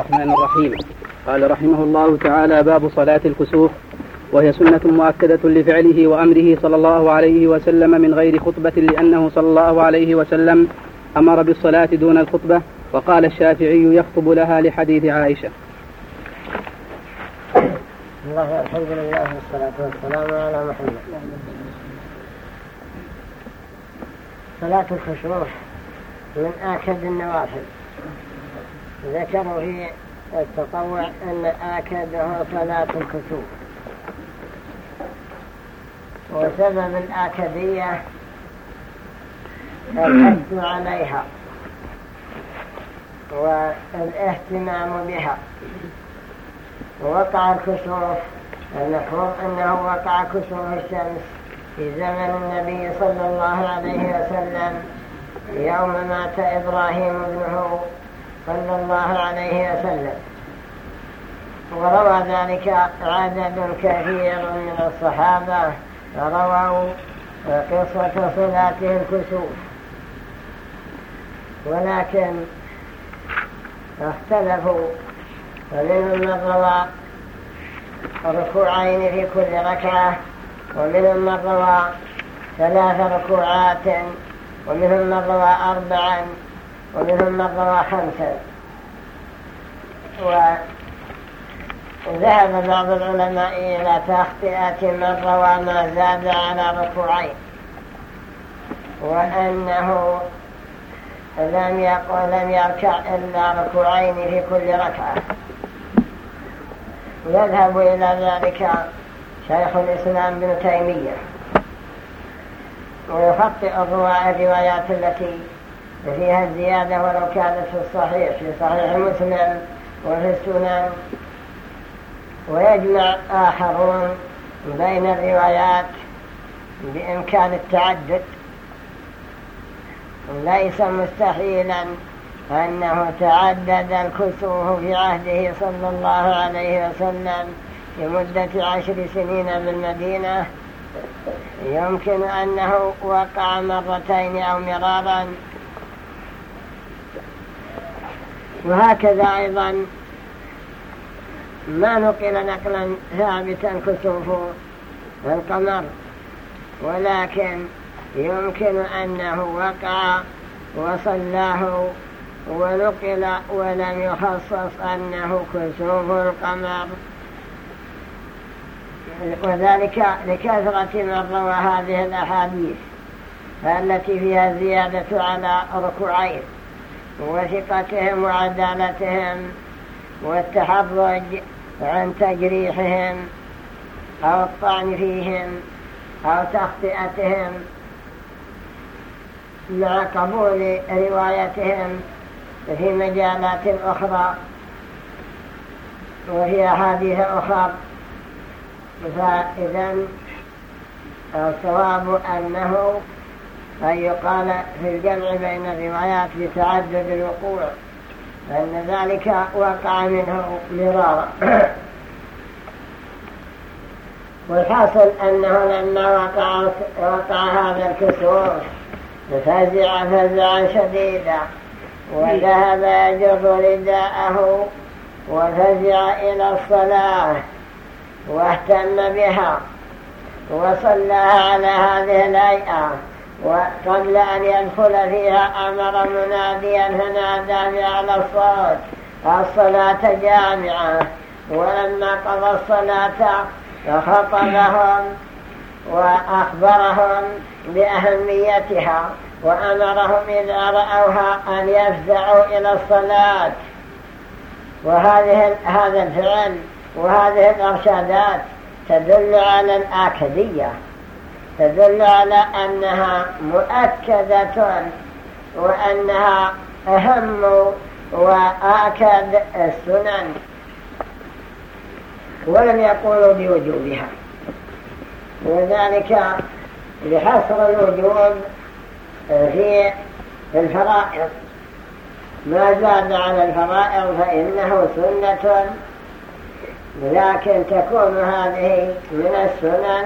الرحمن الرحيم. قال رحمه الله تعالى باب صلاة الكسوف وهي سنة مؤكدة لفعله وأمره صلى الله عليه وسلم من غير خطبة لأنه صلى الله عليه وسلم أمر بالصلاة دون الخطبة وقال الشافعي يخطب لها لحديث عائشة. الله الحمد لله والصلاة والسلام على محمد. صلاة الخشوع من آكد النوافل. ذكروا في التطوع أن آكده صلاة الكسوف. وسبب الآكدية الحث عليها والاهتمام بها. ووقع الكسوف المفروض أنه وقع كسوف الشمس في زمن النبي صلى الله عليه وسلم يوم مات إبراهيم ابنه. صلى الله عليه وسلم. وروى ذلك عدد كثير من الصحابة رووا قصة صلاته الكسوف. ولكن اختلفوا فمنهم من روى ركوعين في كل ركعة ومنهم من روى ثلاث ركوعات ومنهم من روى أربعا ومنهم من روى خمسا وذهب بعض العلماء إلى تخطئة من روى ما زاد على ركوعين وأنه لم يقل لم يركع إلا ركوعين في كل ركعة. يذهب إلى ذلك شيخ الإسلام بن تيمية. ويخطئ الروايات التي فيها الزيادة ولو كانت في الصحيح في صحيح مسلم وفي السنن. ويجمع آخرون بين الروايات بإمكان التعدد. ليس مستحيلا أنه تعدد الكسوف في عهده صلى الله عليه وسلم في مدة عشر سنين بالمدينة. يمكن أنه وقع مرتين أو مرارا وهكذا أيضا ما نقل نقلا ثابتا كسوف القمر ولكن يمكن أنه وقع وصلاه ونقل ولم يخصص أنه كسوف القمر. وذلك لكثرة من روى هذه الأحاديث التي فيها زيادة على ركوعين. وثقتهم وعدالتهم والتحرج عن تجريحهم أو الطعن فيهم أو تخطئتهم مع قبول روايتهم في مجالات أخرى وفي أحاديث أخرى. فإذا الصواب أنه أن يقال في الجمع بين الروايات بتعدد الوقوع فإن ذلك وقع منه مرارا. والحاصل أنه لما وقع, وقع هذا الكسور فزع فزعا شديدا وذهب يجر رداءه وفزع إلى الصلاة واهتم بها وصلىها على هذه الهيئة. وقبل أن يدخل فيها أمر مناديا فنادى بأعلى الصوت. الصلاة جامعة. ولما قضى الصلاة خطبهم وأخبرهم بأهميتها وأمرهم إذا رأوها أن يفزعوا إلى الصلاة. وهذه هذا الفعل وهذه الأرشادات تدل على الآكدية. تدل على أنها مؤكدة وأنها أهم وآكد السنن. ولم يقولوا بوجوبها. وذلك لحصر الوجوب في الفرائض. ما زاد على الفرائض فإنه سنة لكن تكون هذه من السنن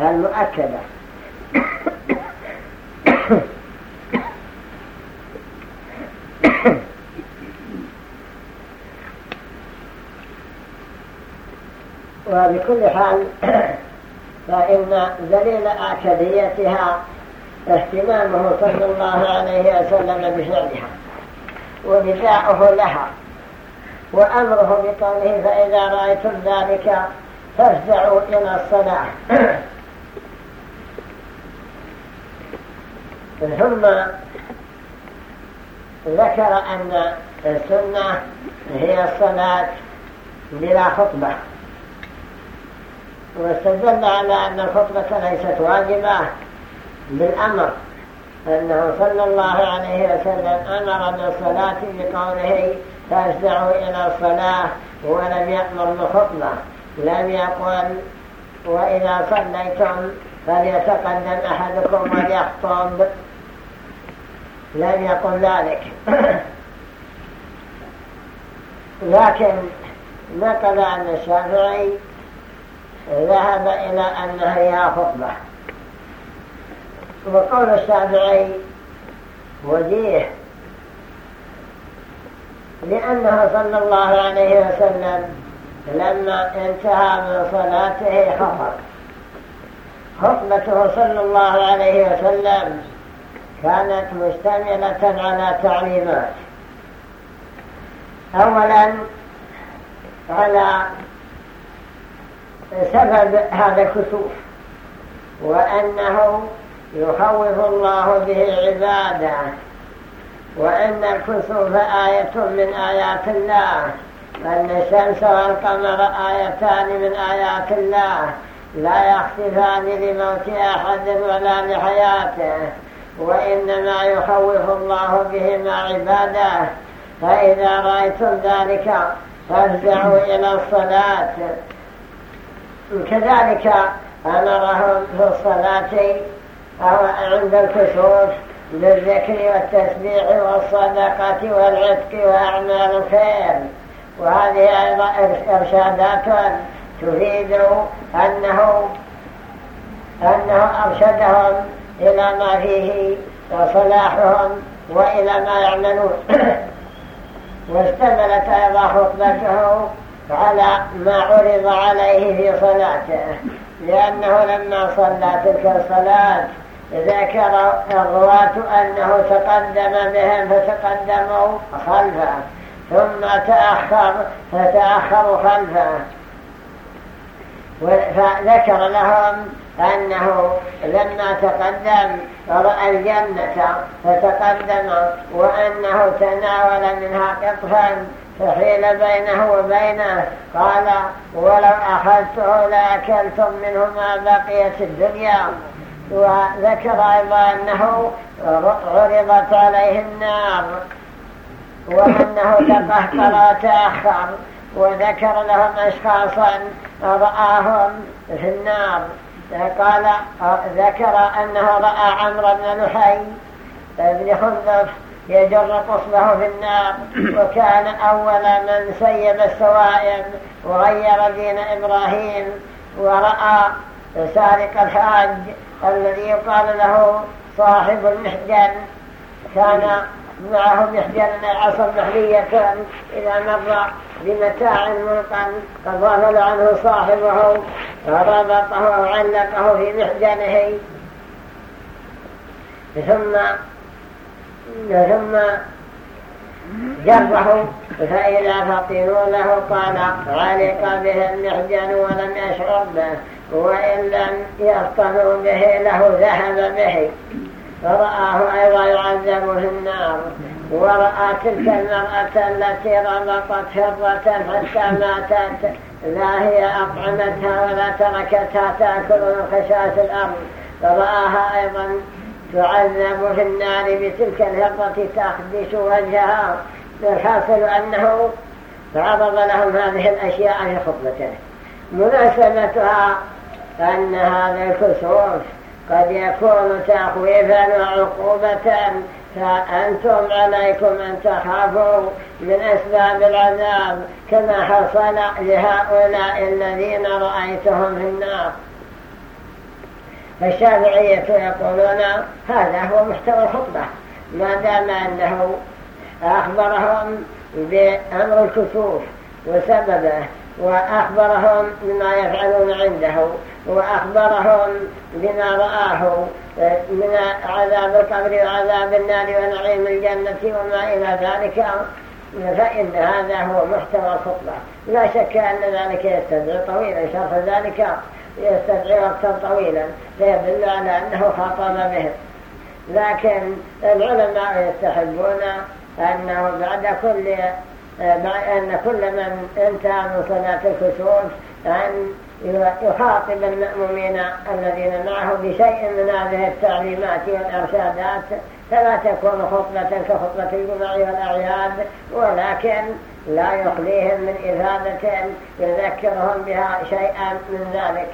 المؤكدة وبكل حال فإن دليل أكديتها اهتمامه صلى الله عليه وسلم بفعلها ودفاعه لها وأمره بقوله فإذا رأيتم ذلك فافزعوا إلى الصلاة. ثم ذكر أن السنة هي الصلاة بلا خطبة. واستدل على أن الخطبة ليست واجبة بالأمر أنه صلى الله عليه وسلم أمر بالصلاة بقوله فاسدعوا إلى الصلاة ولم يأمر بخطبة لم يقل وإذا صليتم فليتقدم أحدكم وليخطب لم يقل ذلك. لكن نقل أن الشافعي ذهب إلى أنها هي خطبة. وقول الشافعي وجيه لأنه صلى الله عليه وسلم لما انتهى من صلاته خطب. خطبته صلى الله عليه وسلم كانت مشتملة على تعليمات. أولا على سبب هذا الكسوف وأنه يخوف الله به عباده وأن الكسوف آية من آيات الله أن الشمس والقمر آيتان من آيات الله لا يختفان لموت أحد ولا لحياته. وإنما يخوف الله بهما عباده. فإذا رأيتم ذلك فارجعوا إلى الصلاة. كذلك أمرهم في الصلاة أو عند الكسوف بالذكر والتسبيح والصدقة والعتق وأعمال الخير. وهذه أيضا إرشادات تفيد أنه أنه أرشدهم إلى ما فيه صلاحهم وإلى ما يعملون. واشتملت أيضا خطبته على ما عرض عليه في صلاته لأنه لما صلى تلك الصلاة ذكر الرواة أنه تقدم بهم فتقدموا خلفه ثم تأخر فتأخروا خلفه. فذكر لهم أنه لما تقدم رأى الجنة فتقدم وأنه تناول منها قطفا فحيل بينه وبينه. قال ولو أخذته لأكلتم منه ما بقيت الدنيا وذكر أيضا أنه عرضت عليه النار وأنه تقهقر وتأخر وذكر لهم أشخاصا رآهم في النار. قال ذكر أنه رأى عمرو بن لحي بن خنذف يجر قصبه في النار وكان أول من سيب السوائب وغير دين إبراهيم ورأى سارق الحاج الذي يقال له صاحب المحجن كان معه محجن عصا محلية إذا مر بمتاع ملقا قد غفل عنه صاحبه فربطه وعلقه في محجنه. ثم ثم جره فإذا فطنوا له قال علق به المحجن ولم يشعر به وإن لم يفطنوا به له ذهب به. فرآه أيضا يعذب في النار. ورأى تلك المرأة التي ربطت هرة حتى ماتت. لا هي أطعمتها ولا تركتها تأكل من خشاش الأرض. فرآها أيضا تعذب في النار بتلك الهرة تخدش وجهها. الحاصل أنه عرض لهم هذه الأشياء في خطبته. مناسبتها أن هذا الكسوف قد يكون تخويفا وعقوبة فأنتم عليكم أن تخافوا من أسباب العذاب كما حصل لهؤلاء الذين رأيتهم في النار. فالشافعية يقولون هذا هو محتوى الخطبة ما دام أنه أخبرهم بأمر الكسوف وسببه وأخبرهم بما يفعلون عنده. وأخبرهم بما رآه من عذاب القبر وعذاب النار ونعيم الجنة وما إلى ذلك. فإن هذا هو محتوى الخطبة. لا شك أن ذلك يستدعي طويلا شرح ذلك يستدعي وقتا طويلا فيدل على أنه خاطب بهم لكن العلماء يستحبون أنه بعد كل أن كل من انتهى من صلاة الكسوف أن يخاطب المأمومين الذين معه بشيء من هذه التعليمات والإرشادات فلا تكون خطبة كخطبة الجمع والأعياد ولكن لا يخليهم من إفادة يذكرهم بها شيئا من ذلك.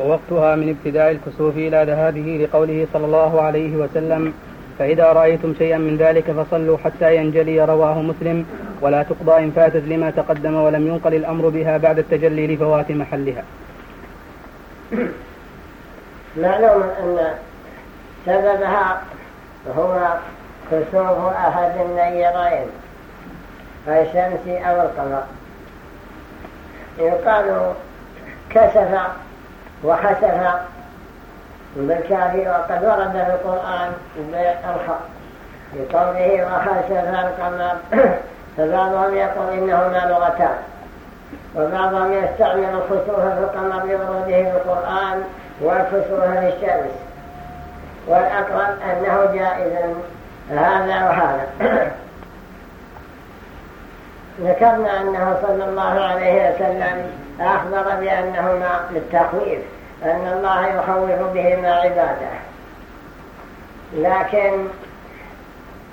ووقتها من ابتداء الكسوف إلى ذهابه لقوله صلى الله عليه وسلم فإذا رأيتم شيئا من ذلك فصلوا حتى ينجلي رواه مسلم. ولا تقضى إن فاتت لما تقدم ولم ينقل الأمر بها بعد التجلي لفوات محلها. معلوم أن سببها هو كسوف أحد النيرين الشمس أو القمر. يقال كسف وخسف بالكافي وقد ورد في القرآن بالخط بقوله وخسف القمر فبعضهم يقول إنهما لغتان وبعضهم يستعمل الخسوف في القمر لوروده في القرآن والكسوف في الشمس والأقرب أنه جائز هذا وهذا ذكرنا أنه صلى الله عليه وسلم أخبر بأنهما للتخويف أن الله يخوف بهما عباده. لكن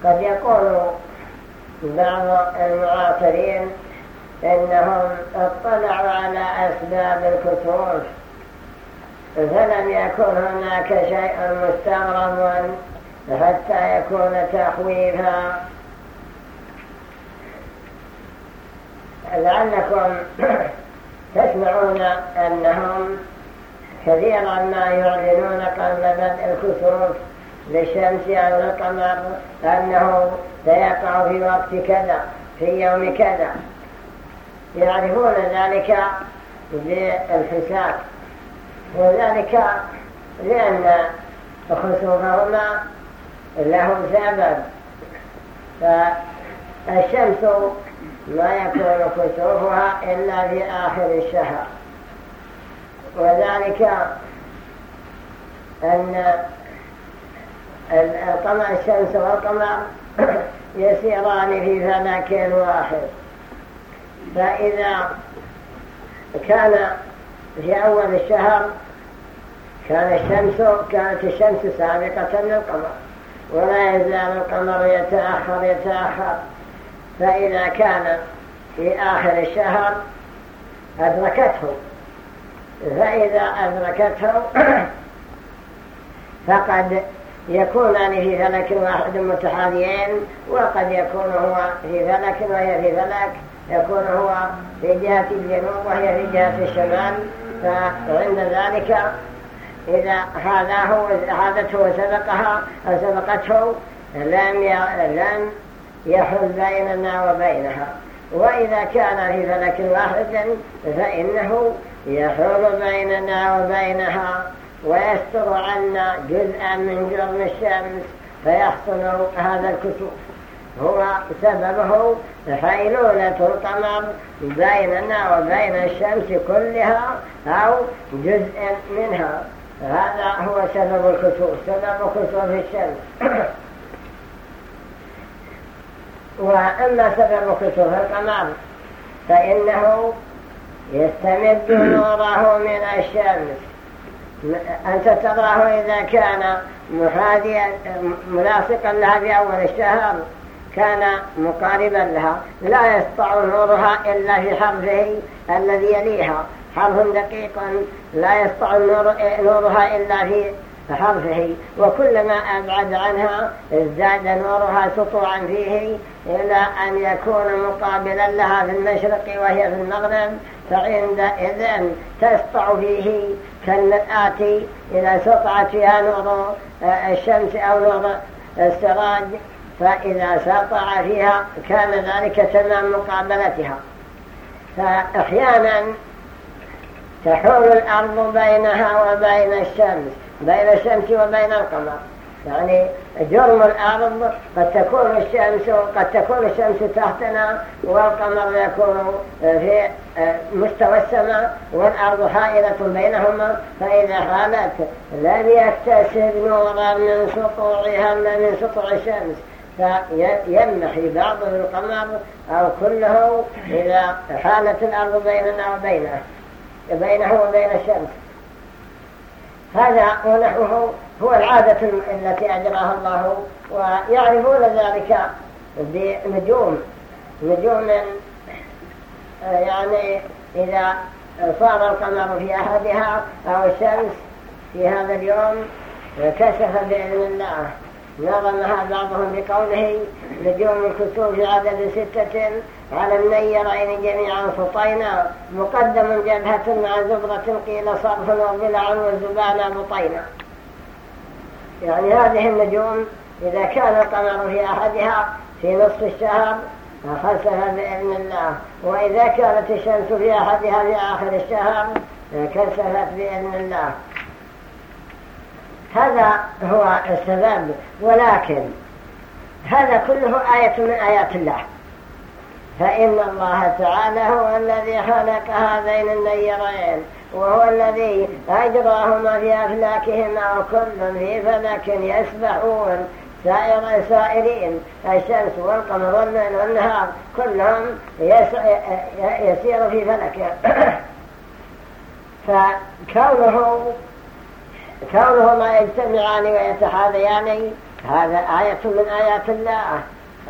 قد يقول بعض المعاصرين إنهم اطلعوا على أسباب الكسوف فلم يكن هناك شيء مستغرب حتى يكون تخويفا. لعلكم تسمعون أنهم كثيرا ما يعلنون قبل بدء الكسوف للشمس أو القمر أنه سيقع في وقت كذا في يوم كذا. يعرفون ذلك بالحساب. وذلك لأن خسوفهما له سبب. فالشمس لا يكون كسوفها إلا في آخر الشهر. وذلك أن القمر الشمس والقمر يسيران في فلك واحد. فإذا كان في أول الشهر كان الشمس كانت الشمس سابقة للقمر ولا يزال القمر يتأخر يتأخر. فإذا كان في آخر الشهر أدركته. فإذا أدركته فقد يكونان في فلك واحد متحاذيين وقد يكون هو في فلك وهي في فلك يكون هو في جهة الجنوب وهي في جهة الشمال. فعند ذلك إذا هذا هو هذته وسبقها أو سبقته لم لم يحل بيننا وبينها. وإذا كان في فلك واحد فإنه يحول بيننا وبينها ويستر عنا جزءا من جرم الشمس فيحصل هذا الكسوف. هو سببه حيلولة القمر بيننا وبين الشمس كلها أو جزء منها. هذا هو سبب الكسوف سبب كسوف الشمس. وأما سبب كسوف القمر فإنه يستمد نوره من الشمس أنت تراه إذا كان محاذيا ملاصقا لها في أول الشهر كان مقاربا لها. لا يسطع نورها إلا في حرفه الذي يليها. حرف دقيق لا يسطع نورها إلا في حرفه. وكلما أبعد عنها ازداد نورها سطوعا فيه إلى أن يكون مقابلا لها في المشرق وهي في المغرب. فعندئذ تسطع فيه كالمرآة إذا سطعت فيها نور الشمس أو نور السراج فإذا سطع فيها كان ذلك تمام مقابلتها. فأحيانا تحول الأرض بينها وبين الشمس بين الشمس وبين القمر. يعني جرم الأرض قد تكون الشمس قد تكون الشمس تحتنا والقمر يكون في مستوى السماء والأرض حائلة بينهما فإذا حالت لم يكتسب نورا من سطوعها من سطوع الشمس فيمحي بعض القمر أو كله إذا حالت الأرض بيننا وبينه بينه وبين الشمس. هذا ونحوه هو العادة التي أجراها الله ويعرفون ذلك بنجوم. نجوم يعني إذا صار القمر في أحدها أو الشمس في هذا اليوم كشف بإذن الله. نظمها بعضهم بقوله نجوم الكسوف عدد ستة على النيرين جميعا سطينا مقدم جبهة مع زبرة قيل صرف وضلع وزبانا بطينا. يعني هذه النجوم إذا كان القمر في أحدها في نصف الشهر خسف بإذن الله وإذا كانت الشمس في أحدها في آخر الشهر كسفت بإذن الله. هذا هو السبب ولكن هذا كله آية من آيات الله. فإن الله تعالى هو الذي خلق هذين النيرين وهو الذي أجراهما في أفلاكهما وكل في فلك يسبحون. سائر سائرين الشمس والقمر والليل والنهار كلهم يسير في فلك. فكونه كونهما يجتمعان ويتحاذيان هذا آية من آيات الله.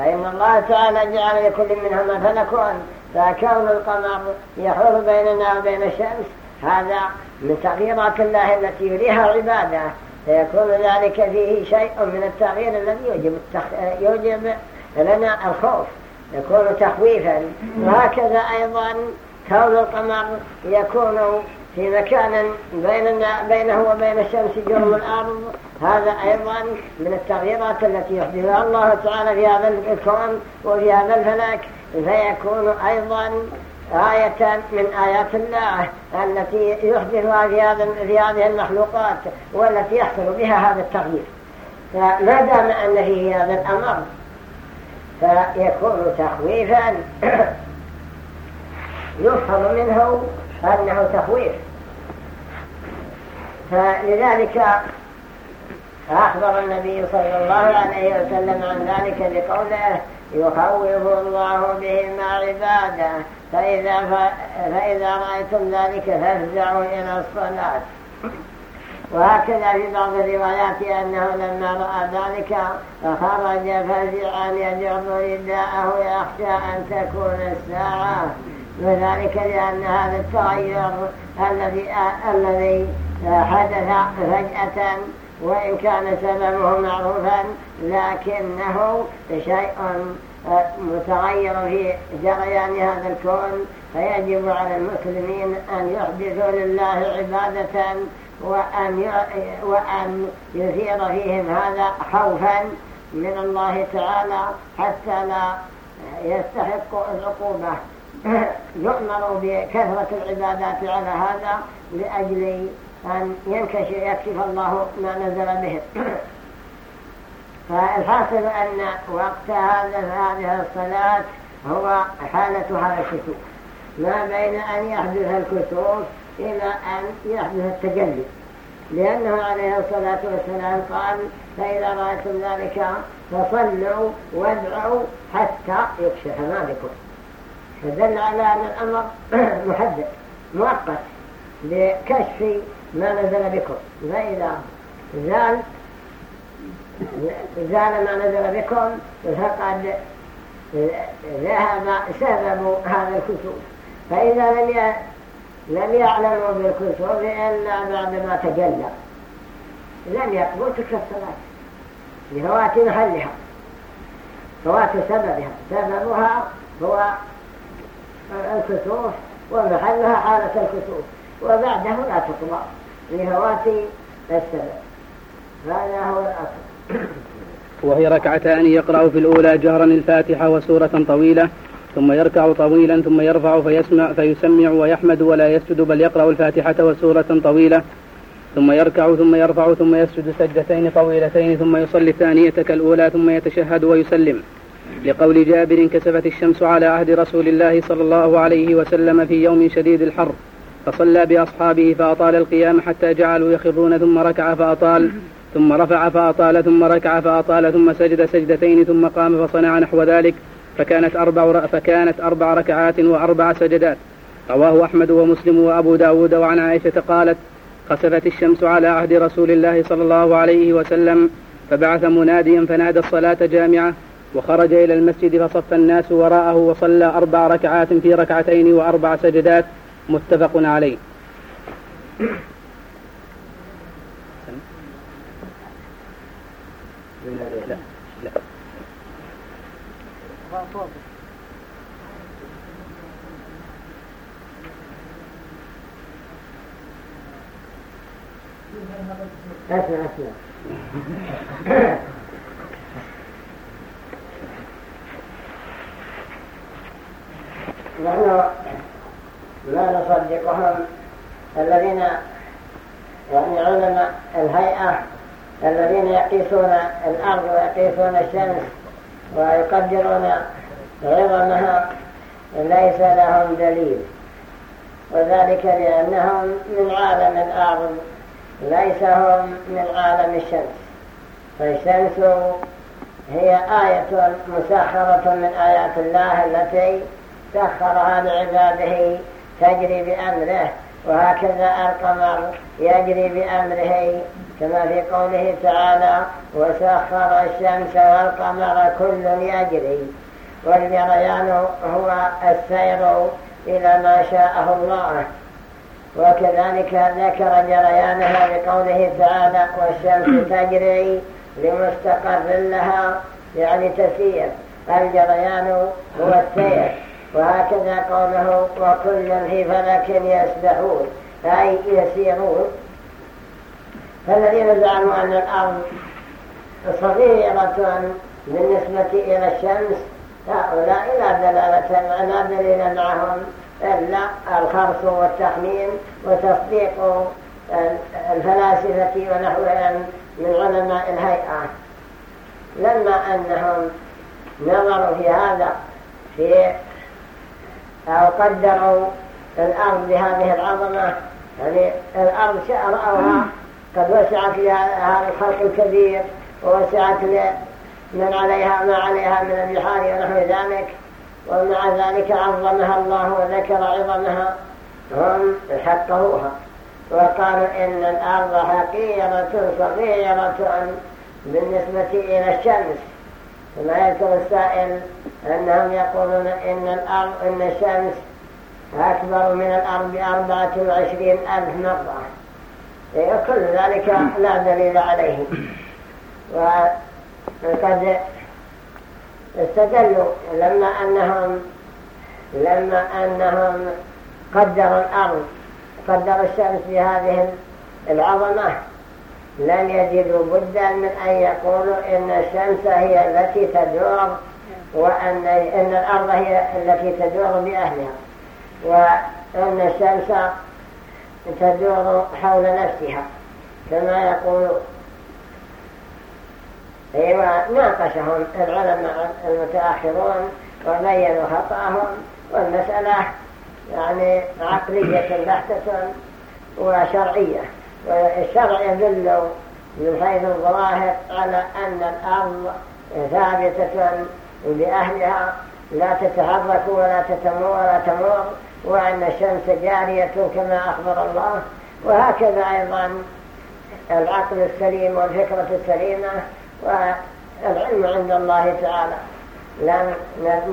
فإن الله تعالى جعل لكل منهما فلكون فكون القمر يحول بيننا وبين الشمس هذا من تغييرات الله التي يريها عباده. فيكون ذلك فيه شيء من التغيير الذي يوجب, التخ... يوجب لنا الخوف. يكون تخويفا. وهكذا أيضا كون القمر يكون في مكان بيننا بينه وبين الشمس جرم الأرض هذا أيضا من التغييرات التي يحدثها الله تعالى في هذا الكون وفي هذا الفلك فيكون أيضا آية من آيات الله التي يحدثها في, في هذه المخلوقات والتي يحصل بها هذا التغيير. فما دام أن فيه هذا الأمر فيكون تخويفا يفهم منه أنه تخويف. فلذلك أخبر النبي صلى الله عليه وسلم عن ذلك بقوله يخوف الله بهم عباده فإذا, فإذا رأيتم ذلك فافزعوا إلى الصلاة. وهكذا في بعض الروايات أنه لما رأى ذلك خرج فزعا يجر رداءه يخشى أن تكون الساعة. وذلك لأن هذا التغير الذي الذي حدث فجأة وإن كان سببه معروفا لكنه شيء متغير في جريان هذا الكون فيجب على المسلمين أن يحدثوا لله عبادة وأن وأن يثير فيهم هذا خوفا من الله تعالى حتى لا يستحقوا العقوبة. يؤمر بكثرة العبادات على هذا لأجل أن ينكشف يكشف الله ما نزل به. فالحاصل أن وقت هذه الصلاة هو حالة هذا الكسوف. ما بين أن يحدث الكسوف إلى أن يحدث التجلي. لأنه عليه الصلاة والسلام قال فإذا رأيتم ذلك فصلوا وادعوا حتى يكشف ما بكم. فدل على أن الأمر محدد مؤقت. لكشف ما نزل بكم؟ فإذا زال زال ما نزل بكم فقد ذهب سبب هذا الكسوف. فإذا لم لم يعلموا بالكسوف إلا بعدما تجلى. لم يقبوا تلك الصلاة. لفوات محلها. فوات سببها. سببها هو الكسوف ومحلها حالة الكسوف. وبعده لا تقضى لهوات السبب هذا هو الأصل. وهي ركعتان يقرأ في الأولى جهرا الفاتحة وسورة طويلة ثم يركع طويلا ثم يرفع فيسمع فيسمع ويحمد ولا يسجد بل يقرأ الفاتحة وسورة طويلة. ثم يركع ثم يرفع ثم يسجد سجدتين طويلتين ثم يصلي الثانية كالأولى ثم يتشهد ويسلم. لقول جابر كسفت الشمس على عهد رسول الله صلى الله عليه وسلم في يوم شديد الحر. فصلى بأصحابه فأطال القيام حتى جعلوا يخرون ثم ركع فأطال ثم رفع فأطال ثم ركع فأطال ثم سجد سجدتين ثم قام فصنع نحو ذلك فكانت أربع فكانت أربع ركعات وأربع سجدات. رواه أحمد ومسلم وأبو داود وعن عائشة قالت خسفت الشمس على عهد رسول الله صلى الله عليه وسلم فبعث مناديا فنادى الصلاة جامعة وخرج إلى المسجد فصف الناس وراءه وصلى أربع ركعات في ركعتين وأربع سجدات متفق عليه. لا لا. أسمع لا نصدقهم الذين يعني علماء الهيئة الذين يقيسون الأرض ويقيسون الشمس ويقدرون عظمها. ليس لهم دليل. وذلك لأنهم من عالم الأرض ليس هم من عالم الشمس. فالشمس هي آية مسخرة من آيات الله التي سخرها لعباده تجري بأمره وهكذا القمر يجري بأمره كما في قوله تعالى وسخر الشمس والقمر كل يجري. والجريان هو السير إلى ما شاءه الله. وكذلك ذكر جريانها بقوله تعالى والشمس تجري لمستقر لها يعني تسير. الجريان هو السير. وهكذا قوله وكل في فلك يسبحون أي يسيرون. فالذين زعموا أن الأرض صغيرة بالنسبة إلى الشمس هؤلاء لا دلالة لا دليل معهم إلا الخرص والتخمين وتصديق الفلاسفة ونحوهم من علماء الهيئة. لما أنهم نظروا في هذا في أو قدروا الأرض بهذه العظمة يعني الأرض رأوها قد وسعت لهذا الخلق الكبير ووسعت من عليها ما عليها من البحار ونحو ذلك ومع ذلك عظمها الله وذكر عظمها هم حقهوها وقالوا إن الأرض حقيرة صغيرة بالنسبة إلى الشمس كما يذكر السائل أنهم يقولون إن الأرض إن الشمس أكبر من الأرض بأربعة وعشرين ألف مرة. إيه، كل ذلك لا دليل عليه. وقد استدلوا لما أنهم لما أنهم قدروا الأرض قدروا الشمس بهذه العظمة. لم يجدوا بدا من أن يقولوا إن الشمس هي التي تدور وأن إن الأرض هي التي تدور بأهلها وأن الشمس تدور حول نفسها كما يقول أيوة ناقشهم العلماء المتأخرون وبينوا خطأهم والمسألة يعني عقلية بحتة وشرعية. والشرع يدل من حيث الظواهر على أن الأرض ثابتة بأهلها لا تتحرك ولا تتمور ولا تمور وأن الشمس جارية كما أخبر الله. وهكذا أيضا العقل السليم والفكرة السليمة والعلم عند الله تعالى. لم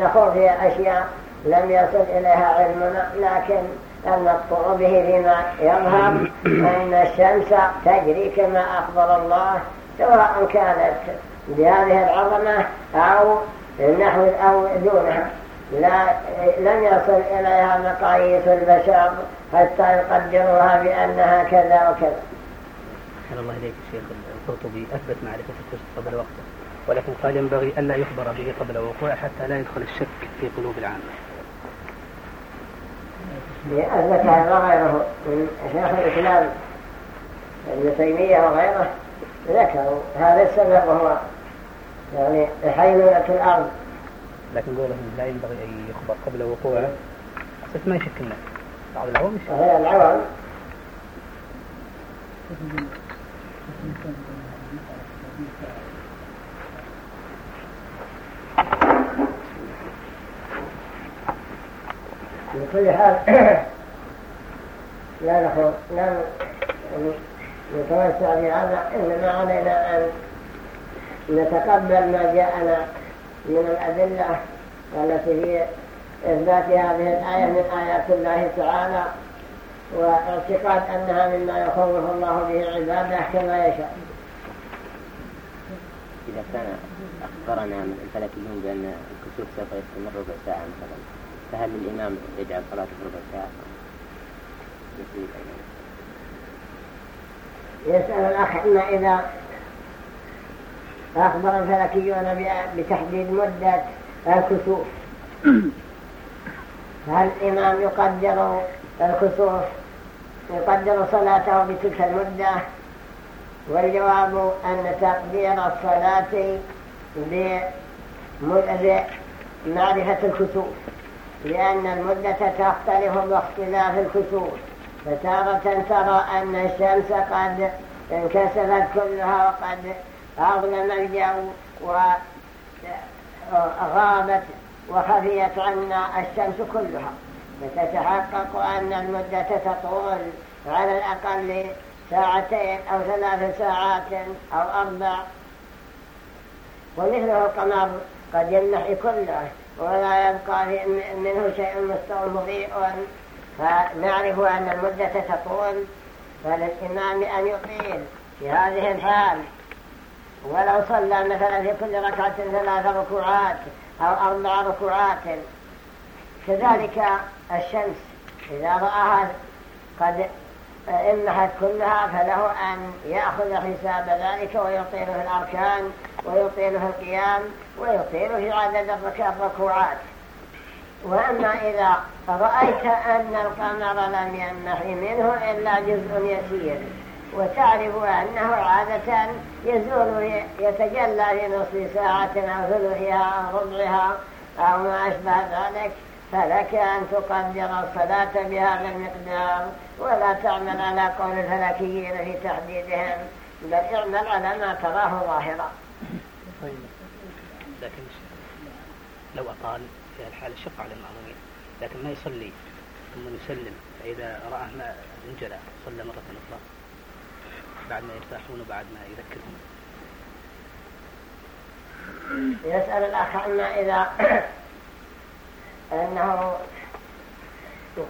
نخوض في أشياء لم يصل إليها علمنا لكن المقطوع به فيما يظهر. أن الشمس تجري كما أخبر الله سواء كانت بهذه العظمة أو نحو أو دونها لا لم يصل إليها مقاييس البشر حتى يقدروها بأنها كذا وكذا. الله إليك الشيخ القرطبي أثبت معرفة الكسف قبل وقته ولكن قال ينبغي ألا يخبر به قبل وقوعه حتى لا يدخل الشك في قلوب العامة. أثبت هذا غيره من شيخ الإسلام ابن تيمية وغيره ذكروا هذا السبب وهو يعني حينونة الأرض لكن قوله لا ينبغي أن يخبر قبل وقوعه ما يشك الناس بعض العوام هي العوام بكل حال لا نحن لا نتوسع بهذا إنما علينا أن نتقبل ما جاءنا من الأدلة التي في إثبات هذه الآية من آيات الله تعالى واعتقاد أنها مما يخوف الله به عباده كما يشاء إذا كان أخبرنا من الفلكيون بأن الكسوف سوف يستمر ربع ساعة مثلا فهل الإمام يجعل صلاته ربع ساعة؟ يسأل الأخ إما إذا أخبر الفلكيون بتحديد مدة الكسوف. هل الإمام يقدر الكسوف؟ يقدر صلاته بتلك المدة؟ والجواب أن تقدير الصلاة بمعرفة الكسوف. لأن المدة تختلف باختلاف الكسوف. فتارة ترى أن الشمس قد انكسفت كلها وقد أظلم الجو وغابت وخفيت عنا الشمس كلها. فتتحقق أن المدة تطول على الأقل ساعتين أو ثلاث ساعات أو أربع. ومثله القمر قد يمنح كله ولا يبقى منه شيء مضيء. فنعرف أن المدة تطول فللإمام أن يطيل في هذه الحال. ولو صلى مثلا في كل ركعة ثلاث ركوعات أو أربع ركوعات. كذلك الشمس إذا رآها قد إنحت كلها فله أن يأخذ حساب ذلك ويطيله الأركان ويطيله القيام ويطيله في عدد الركوعات. وأما إذا رأيت أن القمر لم يمنح منه إلا جزء يسير وتعرف أنه عادة يزول يتجلى في نصف ساعة أو ثلثها أو ربعها أو ما أشبه ذلك فلك أن تقدر الصلاة بهذا المقدار ولا تعمل على قول الفلكيين في تحديدهم بل اعمل على ما تراه ظاهرا. لكن لو أطال في الحالة شق على المأمومين لكن ما يصلي ثم يسلم فإذا رأى ما انجلى صلى مرة بعد ما يرتاحون وبعد ما يذكرهم يسأل الأخ عما إذا أنه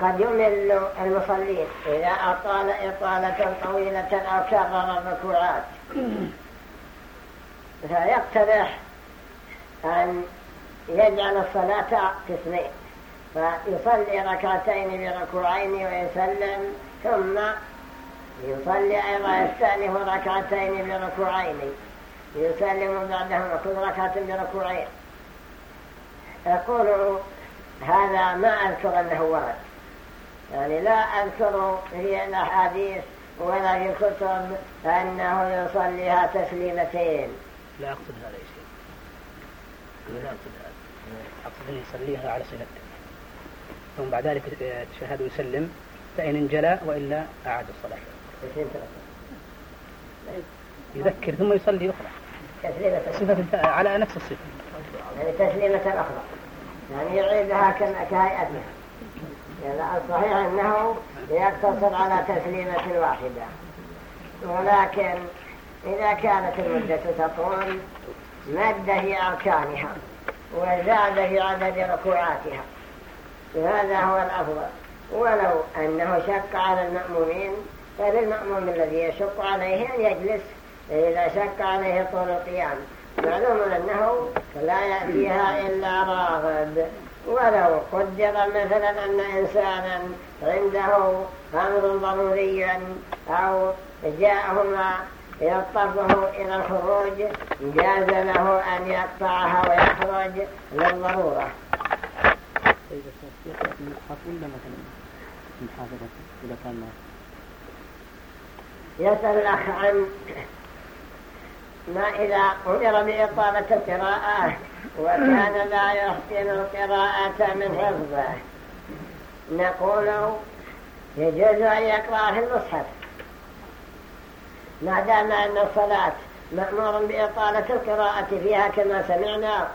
قد يمل المصلين إذا أطال إطالة طويلة أو كرر الركوعات فيقترح أن يجعل الصلاة قسمين فيصلي ركعتين بركوعين ويسلم ثم يصلي أيضا يستأنف ركعتين بركوعين. يسلم بعدهما كل ركعة بركوعين. يقول هذا ما أذكر أنه ورد. يعني لا أذكر في الأحاديث ولا في الكتب أنه يصليها تسليمتين. لا أقصد هذا يا شيخ. لا أقصد هذا. أقصد أن يصليها على صلته ثم بعد ذلك تشهد ويسلم فإن انجلى وإلا أعاد الصلاة. يذكر ثم يصلي أخرى. تسليمة على نفس الصفة. يعني تسليمة أخرى يعني يعيدها كهيئتها. يعني الصحيح أنه يقتصر على تسليمة واحدة ولكن إذا كانت المدة تطول مد في أركانها وزاد في عدد ركوعاتها. هذا هو الأفضل. ولو أنه شق على المأمومين فللمأموم الذي يشق عليه أن يجلس إذا شق عليه طول القيام معلوم أنه لا يأتيها إلا راغب ولو قدر مثلا أن إنسانا عنده أمر ضروري أو جاءهما يضطره إلى الخروج جاز له أن يقطعها ويخرج للضرورة يسأل الأخ عن ما إذا أمر بإطالة القراءة وكان لا يحسن القراءة من حفظه. نقول يجوز أن يقرأ في المصحف. ما دام أن الصلاة مأمور بإطالة القراءة فيها كما سمعنا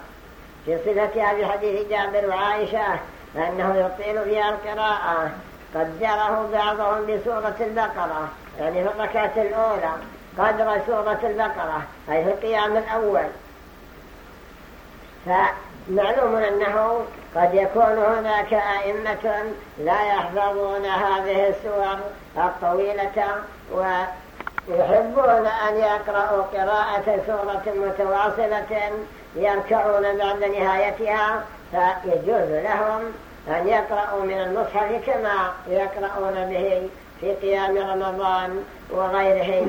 في صفتها في حديث جابر وعائشة أنه يطيل فيها القراءة. قدره بعضهم بسورة البقرة. يعني في الركعة الأولى قدر سورة البقرة أي في القيام الأول. فمعلوم أنه قد يكون هناك أئمة لا يحفظون هذه السور الطويلة ويحبون أن يقرأوا قراءة سورة متواصلة يركعون بعد نهايتها فيجوز لهم أن يقرأوا من المصحف كما يقرؤون به في قيام رمضان وغيره.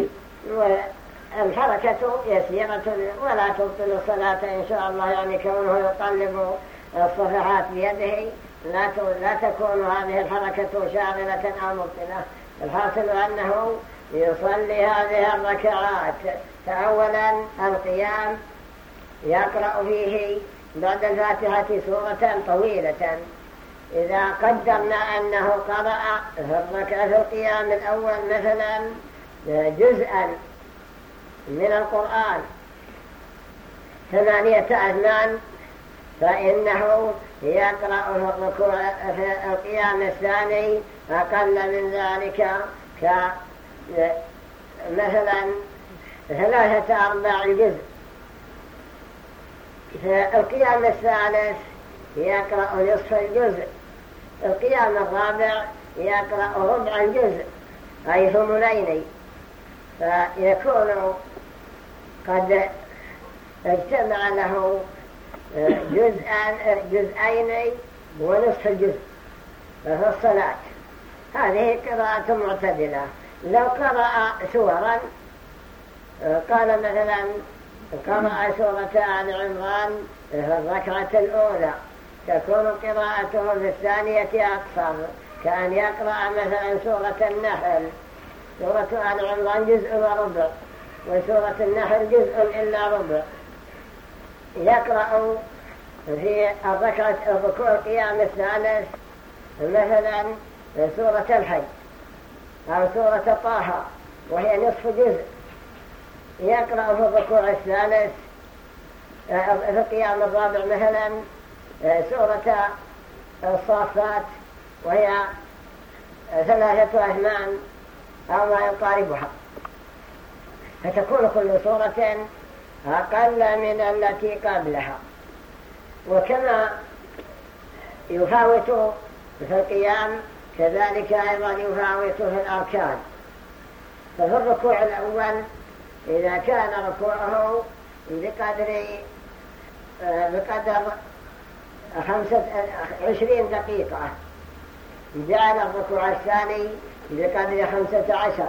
والحركة يسيرة ولا تبطل الصلاة إن شاء الله يعني كونه يقلب الصفحات بيده لا لا تكون هذه الحركة شاغلة أو مبطلة. الحاصل أنه يصلي هذه الركعات. فأولا القيام يقرأ فيه بعد الفاتحة سورة طويلة. إذا قدرنا أنه قرأ في الركعة القيام الأول مثلا جزءا من القرآن ثمانية أثمان فإنه يقرأ في القيام الثاني أقل من ذلك كمثلا ثلاثة أرباع جزء. في القيام الثالث يقرأ نصف الجزء. القيام الرابع يقرأ ربع الجزء أي ثمنين فيكون قد اجتمع له جزءان جزئين ونصف الجزء في الصلاة. هذه قراءة معتدلة. لو قرأ سورا قال مثلا قرأ سورة آل عمران في الركعة الأولى. تكون قراءته في الثانية أقصر كأن يقرأ مثلا سورة النحل. سورة آل عمران جزء وربع وسورة النحل جزء إلا ربع. يقرأ في الركعة الركوع القيام الثالث مثلا سورة الحج أو سورة طه وهي نصف جزء. يقرأ في الركوع الثالث في القيام الرابع مثلا سورة الصافات وهي ثلاثة أهمان أو ما يقاربها فتكون كل سورة أقل من التي قبلها. وكما يفاوت في القيام كذلك أيضا يفاوت في الأركان. ففي الركوع الأول إذا كان ركوعه بقدر بقدر خمسة عشرين دقيقة. جعل الركوع الثاني بقدر خمسة عشر.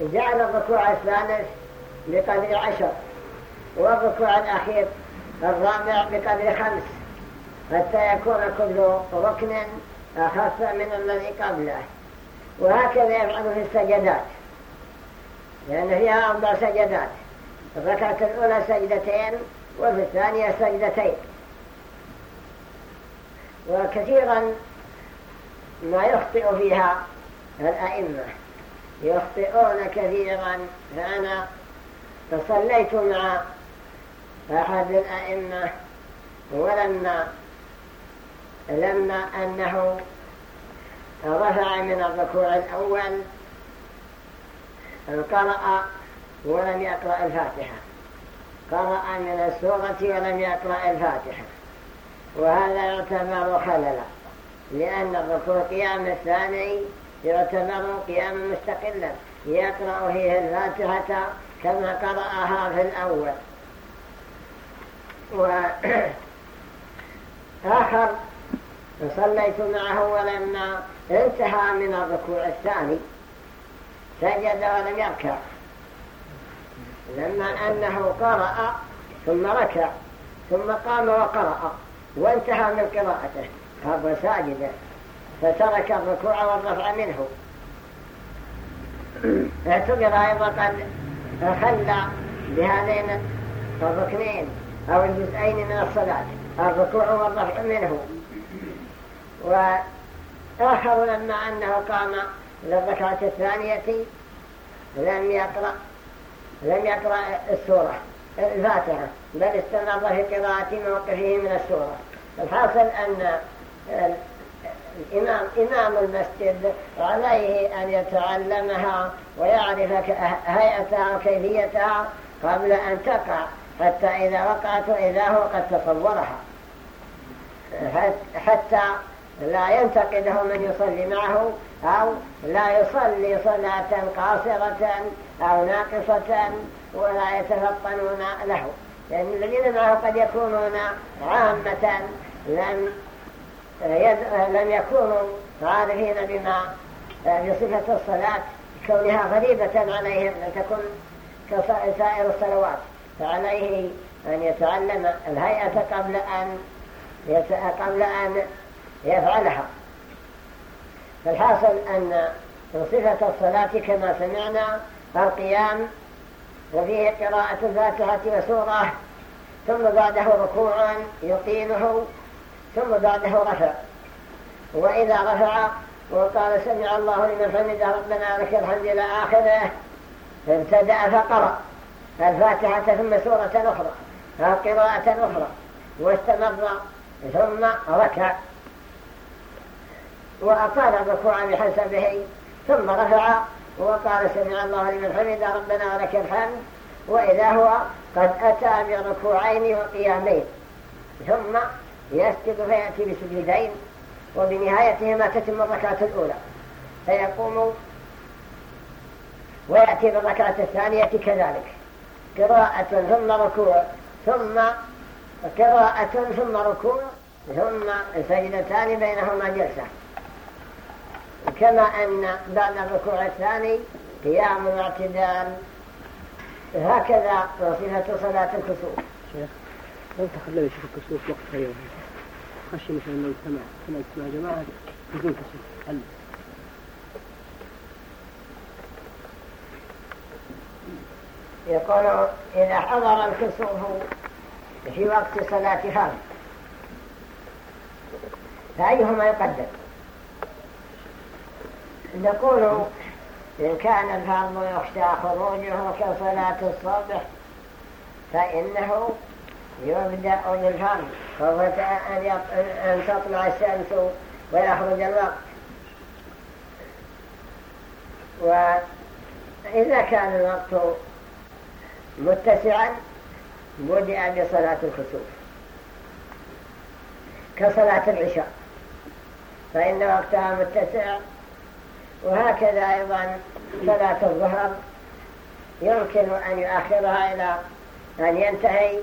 جعل الركوع الثالث بقدر عشر. والركوع الأخير الرابع بقدر خمس. حتى يكون كل ركن أخف من الذي قبله. وهكذا يفعل في السجدات. لأن فيها أربع سجدات. الركعة الأولى سجدتين وفي الثانية سجدتين. وكثيرا ما يخطئ فيها الأئمة. يخطئون كثيرا. فأنا تصليت مع أحد الأئمة ولما لما أنه رفع من الركوع الأول قرأ ولم يقرأ الفاتحة. قرأ من السورة ولم يقرأ الفاتحة. وهذا يعتبر خللا لأن الركوع قيام الثاني يعتبر قياما مستقلا يقرأ فيه الفاتحة كما قرأها في الأول. وآخر صليت معه ولما انتهى من الركوع الثاني سجد ولم يركع. لما أنه قرأ ثم ركع ثم قام وقرأ. وانتهى من قراءته. خر ساجدا فترك الركوع والرفع منه. اعتبر أيضا قد خلى بهذين الركنين أو الجزئين من الصلاة الركوع والرفع منه. وآخر لما أنه قام للركعة الثانية لم يقرأ لم يقرأ السورة الفاتحة بل استمر في قراءة موقفه من السورة. الحاصل أن الإمام إمام المسجد عليه أن يتعلمها ويعرف هيئتها وكيفيتها قبل أن تقع حتى إذا وقعت إذا هو قد تصورها. حتى لا ينتقده من يصلي معه أو لا يصلي صلاة قاصرة أو ناقصة ولا يتفطنون له. لأن الذين معه قد يكونون عامة لم لم يكونوا عارفين بما بصفة الصلاة كونها غريبة عليهم لم تكن كسائر الصلوات. فعليه أن يتعلم الهيئة قبل أن قبل أن يفعلها. فالحاصل أن صفة الصلاة كما سمعنا القيام وفيه قراءة الفاتحة وسورة ثم بعده ركوع يقيمه ثم بعده رفع. وإذا رفع وقال سمع الله لمن حمده ربنا لك الحمد إلى آخره ابتدأ فقرأ. الفاتحة ثم سورة أخرى قراءة أخرى واستمر ثم ركع. وأطال الركوع بحسبه ثم رفع وقال سمع الله لمن حمد ربنا ولك الحمد. وإذا هو قد أتى بركوعين وقيامين ثم يسجد فيأتي بسجدين وبنهايتهما تتم الركعة الأولى. فيقوم ويأتي بالركعة الثانية كذلك. قراءة ثم ركوع ثم قراءة ثم ركوع ثم سجدتان بينهما جلسة. كما أن بعد الركوع الثاني قيام واعتدال. هكذا صفة صلاة الكسوف. شيخ لو تخلوا يشوف الكسوف وقت اليوم. خشي مثلا لو اجتمع كما جماعة يقول إذا حضر الكسوف في وقت صلاة فرض فأيهما يقدم؟ نقول إن كان الفرض يخشى خروجه كصلاة الصبح فإنه يبدأ بالفرض خوفة أن تطلع الشمس ويخرج الوقت. وإذا كان الوقت متسعا بدأ بصلاة الخسوف كصلاة العشاء. فإن وقتها متسع وهكذا أيضا صلاة الظهر. يمكن أن يؤخرها إلى أن ينتهي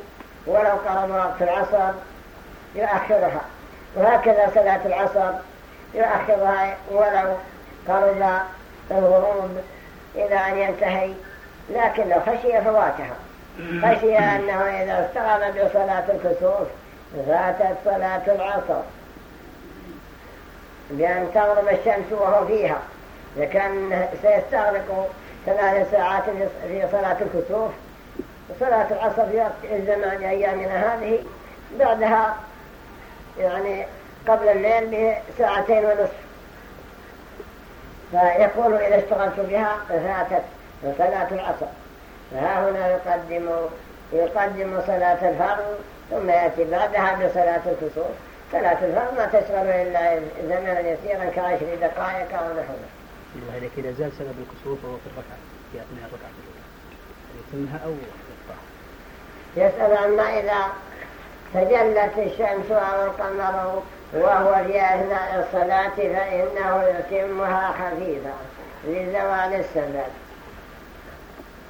ولو قرب وقت العصر يؤخرها وهكذا صلاة العصر يؤخرها ولو قرب الغروب إلى أن ينتهي. لكن لو خشي فواتها. خشي أنه إذا استغل بصلاة الكسوف فاتت صلاة العصر. بأن تغرب الشمس وهو فيها. لكن سيستغرق ثلاث ساعات في صلاة الكسوف صلاة العصر في وقت الزمان أيامنا هذه بعدها يعني قبل الليل بساعتين ونصف. فيقول إذا اشتغلت بها فاتت صلاة العصر. فها هنا يقدم يقدم صلاة الفرض ثم يأتي بعدها بصلاة الكسوف صلاة الفرض ما تشغل إلا زمنا يسيرا كعشر دقائق أو نحوه الله إذا زال سبب الكسوف وهو في الركعة في أثناء الركعة. الأولى يتمها أو يقطعها يسأل عما إذا تجلت الشمس أو القمر وهو في أثناء الصلاة فإنه يتمها خفيفة لزوال السبب.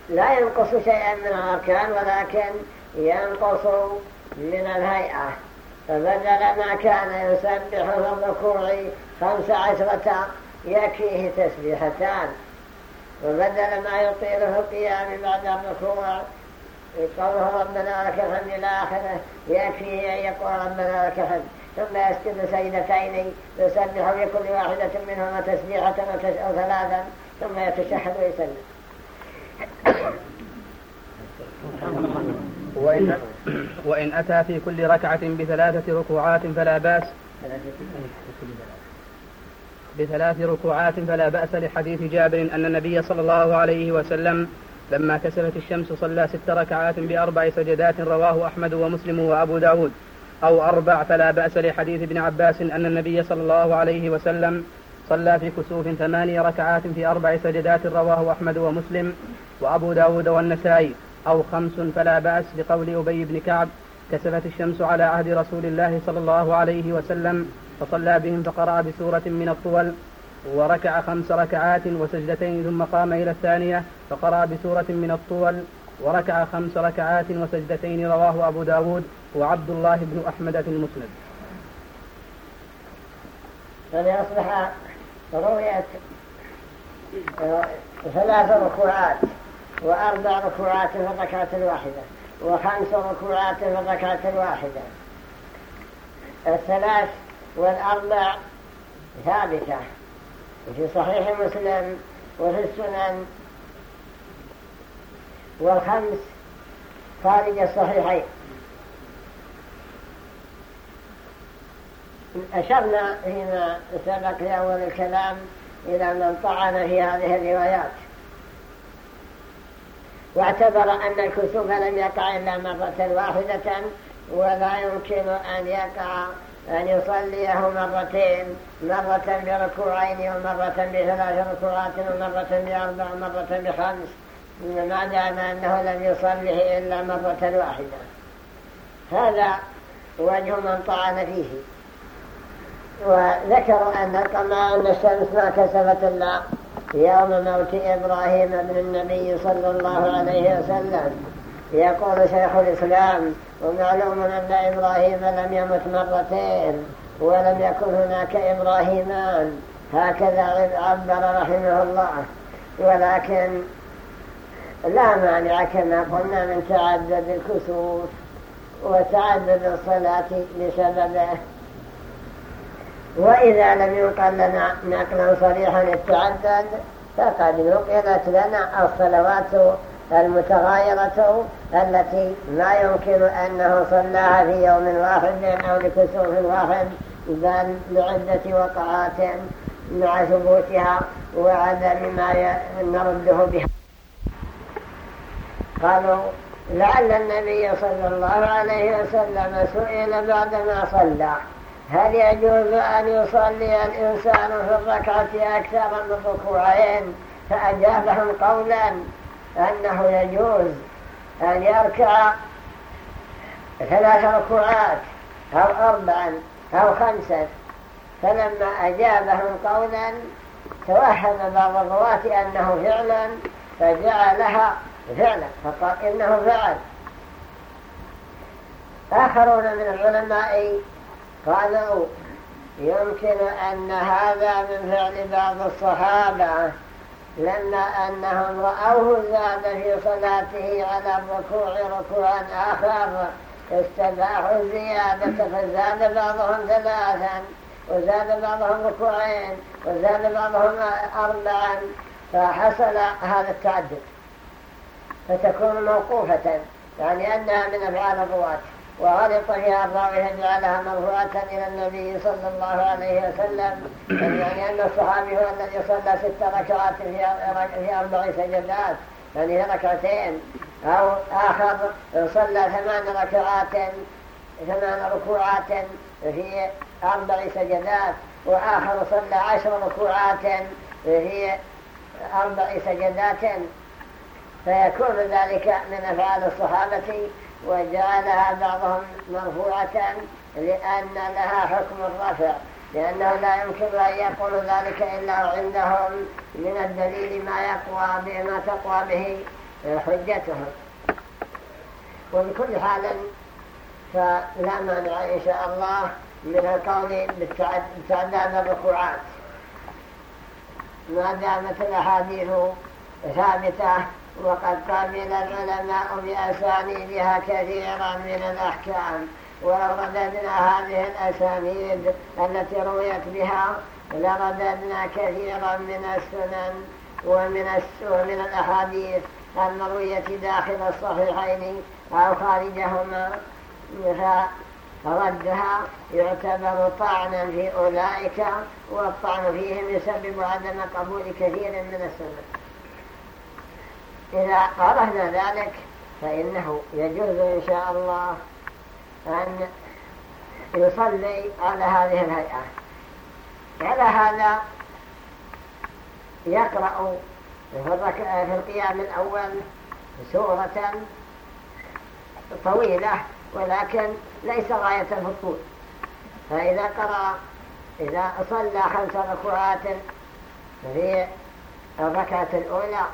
لا ينقص شيئا من الأركان ولكن ينقص من الهيئة. فبدل ما كان يسبح في الركوع خمس عشرة يكفيه تسبيحتان. وبدل ما يطيله القيام بعد الركوع قوله ربنا لك الحمد إلى آخره يكفيه أن يقول ربنا لك الحمد ثم يسجد سجدتين يسبح بكل واحدة منهما تسبيحة أو ثلاثا ثم يتشهد ويسلم وإن, وإن أتى في كل ركعة بثلاثة ركوعات فلا بأس. بثلاث ركوعات فلا بأس لحديث جابر أن النبي صلى الله عليه وسلم لما كسفت الشمس صلى ست ركعات بأربع سجدات رواه أحمد ومسلم وأبو داود. أو أربع فلا بأس لحديث ابن عباس أن النبي صلى الله عليه وسلم صلى في كسوف ثماني ركعات في أربع سجدات رواه أحمد ومسلم وأبو داود والنسائي. أو خمس فلا بأس لقول أبي بن كعب كسفت الشمس على عهد رسول الله صلى الله عليه وسلم فصلى بهم فقرأ بسورة من الطول. وركع خمس ركعات وسجدتين ثم قام إلى الثانية فقرأ بسورة من الطول. وركع خمس ركعات وسجدتين رواه أبو داود وعبد الله بن أحمد في المسند. فليصبح رؤية ثلاث ركوعات وأربع ركوعات في الركعة الواحدة وخمس ركوعات في الركعة الواحدة. الثلاث والأربع ثابتة. في صحيح مسلم وفي السنن. والخمس خارج الصحيحين. أشرنا فيما سبق في أول الكلام إلى من طعن في هذه الروايات. واعتبر أن الكسوف لم يقع إلا مرة واحدة ولا يمكن أن يقع أن يصليه مرتين مرة بركوعين ومرة بثلاث ركوعات ومرة بأربع ومرة بخمس. ما دام أنه لم يصليه إلا مرة واحدة. هذا وجه من طعن فيه. وذكروا أن كما أن الشمس ما كسبت الله يوم موت إبراهيم بن النبي صلى الله عليه وسلم. يقول شيخ الإسلام ومعلوم أن إبراهيم لم يمت مرتين ولم يكن هناك إبراهيمان. هكذا عبر رحمه الله. ولكن لا مانع كما قلنا من تعدد الكسوف وتعدد الصلاة بسببه وإذا لم ينقل لنا نقلا صريحا التعدد فقد نقلت لنا الصلوات المتغايرة التي ما يمكن أنه صلاها في يوم واحد أو لكسوف واحد بل لعدة وقعات مع ثبوتها وعدم ما نرده بها. قالوا لعل النبي صلى الله عليه وسلم سئل بعدما صلى هل يجوز أن يصلي الإنسان في الركعة أكثر من ركوعين؟ فأجابهم قولا أنه يجوز أن يركع ثلاث ركوعات أو أربعا أو خمسا. فلما أجابهم قولا توهم بعض الرواة أنه فعلا فجعلها فعلا فقال إنه فعل. آخرون من العلماء قالوا يمكن أن هذا من فعل بعض الصحابة. لما أنهم رأوه زاد في صلاته على الركوع ركوعا آخر استباحوا الزيادة فزاد بعضهم ثلاثا وزاد بعضهم ركوعين وزاد بعضهم أربعا فحصل هذا التعدد. فتكون موقوفة يعني أنها من أفعال الرواة. وغلط فيها الراوي فجعلها مرفوعة إلى النبي صلى الله عليه وسلم. يعني أن الصحابي هو الذي صلى ست ركعات في أربع سجدات يعني ركعتين. أو آخر صلى ثمان ركعات ثمان ركوعات في أربع سجدات وآخر صلى عشر ركوعات في أربع سجدات. فيكون ذلك من أفعال الصحابة. وجعلها بعضهم مرفوعة لأن لها حكم الرفع لأنه لا يمكن أن يقول ذلك إلا عندهم من الدليل ما يقوى به ما تقوى به حجتهم. وبكل حال فلا مانع إن شاء الله من القول بتعداد الركوعات. ما دامت الأحاديث ثابتة وقد قبل العلماء بأسانيدها كثيرا من الأحكام ولو رددنا هذه الأسانيد التي رويت بها لرددنا كثيرا من السنن ومن, ومن الأحاديث المروية داخل الصحيحين أو خارجهما. فردها يعتبر طعنا في أولئك والطعن فيهم يسبب عدم قبول كثير من السنة إذا عرفنا ذلك فإنه يجوز إن شاء الله أن يصلي على هذه الهيئة. على هذا يقرأ في القيام الأول سورة طويلة ولكن ليس غاية الفصول فإذا قرأ إذا صلى خمس ركوعات في الركعة الأولى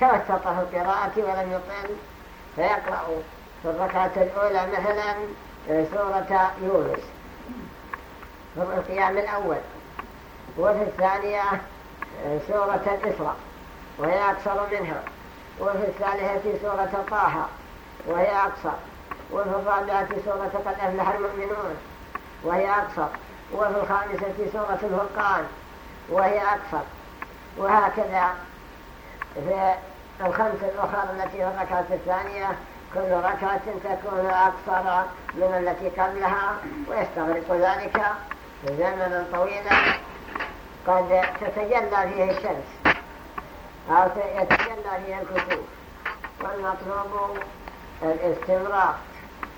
توسط في القراءة ولم يطل فيقرأ في الركعة الأولى مثلا سورة يونس. في القيام الأول. وفي الثانية سورة الإسراء وهي أكثر منها. وفي الثالثة سورة طه وهي أقصر. وفي الرابعة سورة قد أفلح المؤمنون وهي أقصر. وفي الخامسة سورة الفرقان وهي أقصر. وهكذا في الخمس الأخرى التي في الركعة الثانية كل ركعة تكون أقصر من التي قبلها ويستغرق ذلك زمنا طويلا قد تتجلى فيه الشمس أو يتجلى فيه الكسوف. والمطلوب الاستمرار.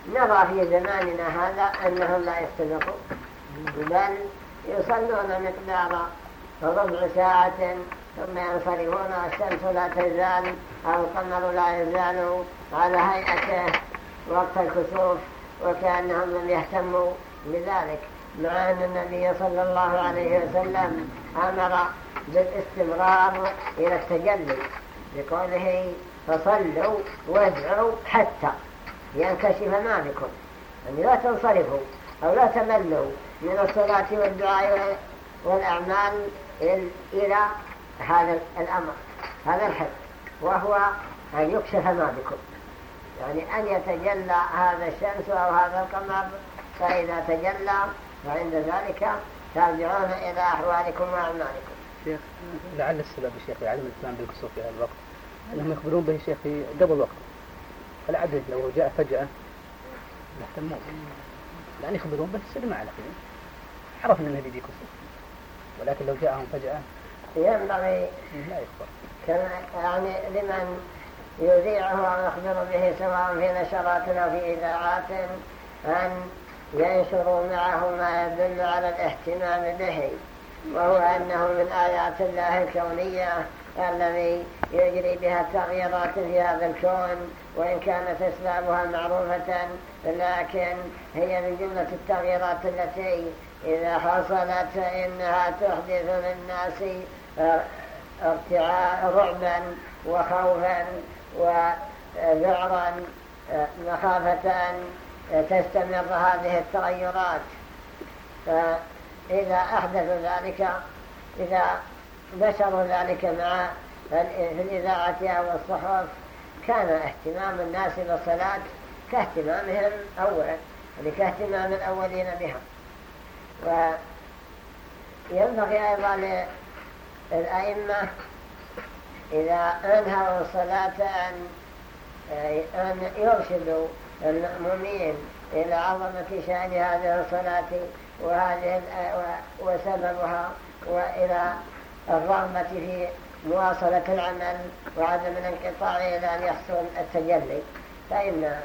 نرى في زماننا هذا أنهم لا يستمرون بل يصلون مقدار ربع ساعة ثم ينصرفون الشمس لا تزال أو القمر لا يزال على هيئته وقت الكسوف وكأنهم لم يهتموا بذلك مع أن النبي صلى الله عليه وسلم أمر بالاستمرار إلى التجلي بقوله فصلوا وادعوا حتى ينكشف ما بكم يعني لا تنصرفوا أو لا تملوا من الصلاة والدعاء والأعمال إلى هذا الأمر هذا الحد وهو أن يكشف ما بكم. يعني أن يتجلى هذا الشمس أو هذا القمر فإذا تجلى فعند ذلك ترجعون إلى أحوالكم وأعمالكم. شيخ لعل السبب الشيخ في عدم بالكسوف في هذا الوقت. أنهم يخبرون به الشيخ في قبل وقت. فالعدد لو جاء فجأة؟ يهتمون لأن يخبرون به السر ما على خير. عرفنا أنه بيجي كسوف ولكن لو جاءهم فجأة ينبغي كما يعني لمن يذيعه أو يخبر به سواء في نشرات أو في إذاعات أن ينشروا معه ما يدل على الاهتمام به وهو أنه من آيات الله الكونية الذي يجري بها التغييرات في هذا الكون وإن كانت أسبابها معروفة لكن هي من جملة التغييرات التي إذا حصلت فإنها تحدث للناس رعبا وخوفا وذعرا مخافة أن تستمر هذه التغيرات. فإذا أحدثوا ذلك إذا نشروا ذلك مع في الإذاعة أو الصحف كان اهتمام الناس بالصلاة كاهتمامهم أولا يعني كاهتمام الأولين بها. وينبغي أيضا للأئمة إذا أنهوا الصلاة أن, أن يرشدوا المأمومين إلى عظمة شأن هذه الصلاة وهذه وسببها وإلى الرغبة في مواصلة العمل وعدم الانقطاع إلى أن يحصل التجلي. فإن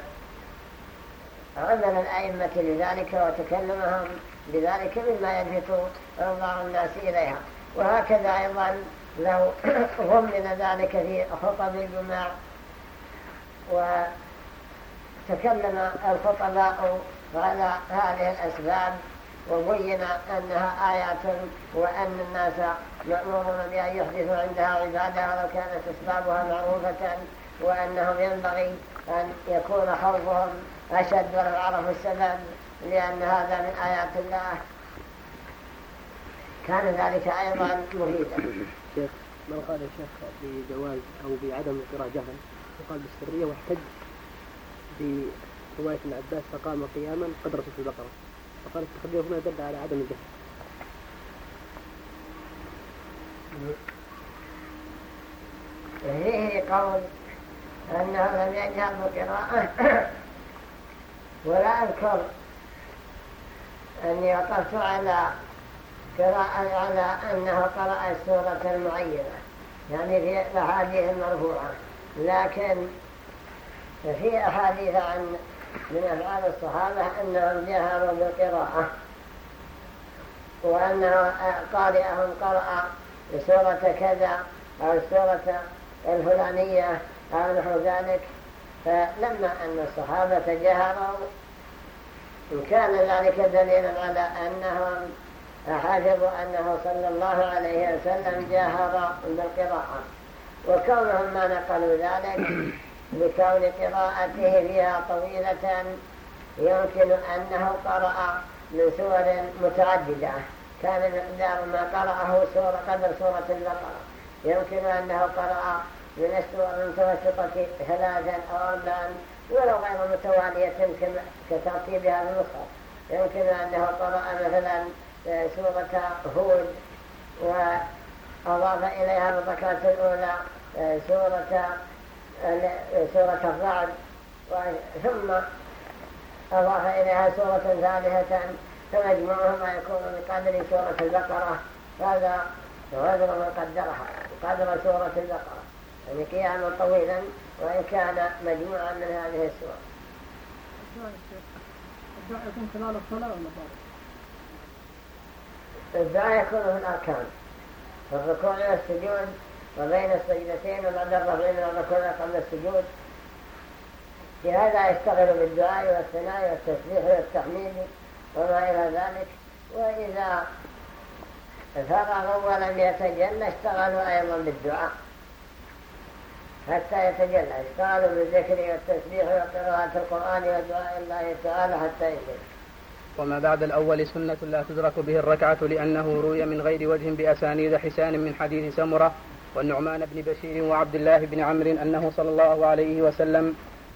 عمل الأئمة لذلك وتكلمهم بذلك مما يلفت انظار الناس إليها. وهكذا أيضا لو ضمن ذلك في خطب الجماع وتكلم الخطباء على هذه الأسباب وبين أنها آيات وأن الناس مأمورون بأن يحدثوا عندها عبادة ولو كانت أسبابها معروفة وأنهم ينبغي أن يكون خوفهم أشد ولو عرفوا السبب لأن هذا من آيات الله. كان ذلك أيضا مفيدا. من قال يا شيخ بجواز أو بعدم القراءة جهرا وقال بالسرية واحتج برواية ابن عباس فقام قياما قدر سورة البقرة. فقال التخبير هنا دل على عدم الجهل. فيه قول أنه لم يجهل بقراءة. ولا أذكر أني وقفت على قراءة على أنه قرأ السورة المعينة. يعني في الأحاديث المرفوعة لكن في أحاديث عن من أفعال الصحابة أنهم جهروا بالقراءة وأنه قارئهم قرأ سورة كذا أو السورة الفلانية أو نحو ذلك. فلما أن الصحابة جهروا كان ذلك دليلا على أنهم حفظوا أنه صلى الله عليه وسلم جاهر بالقراءة. وكونهم ما نقلوا ذلك لكون قراءته فيها طويلة يمكن أنه قرأ من سور متعددة. كان مقدار ما قرأه سورة قدر سورة البقرة. يمكن أنه قرأ من السور المتوسطة ثلاثا أو أربعا ولو غير متوالية كترتيبها في المصحف يمكن أنه قرأ مثلا سورة هود وأضاف إليها الركعة الأولى سورة سورة الرعد ثم أضاف إليها سورة ثالثة فمجموعهما يكون بقدر سورة البقرة. هذا غدر من قدرها قدر سورة البقرة. يعني قياما طويلا وإن كان مجموعا من هذه السور. الدعاء يكون خلال الصلاة ولا؟ الدعاء يكون في الأركان في الركوع والسجود وبين السجدتين وبعد الرفع من الركوع قبل السجود. في هذا يشتغل بالدعاء والثناء والتسبيح والتحميد وما إلى ذلك. وإذا فرغوا ولم يتجلى اشتغلوا أيضا بالدعاء. حتى يتجلى اشتغلوا بالذكر والتسبيح وقراءة القرآن ودعاء الله تعالى حتى يجلى وما بعد الأول سنة لا تدرك به الركعة لأنه روي من غير وجه بأسانيد حسان من حديث سمرة والنعمان بن بشير وعبد الله بن عمرو أنه صلى الله عليه وسلم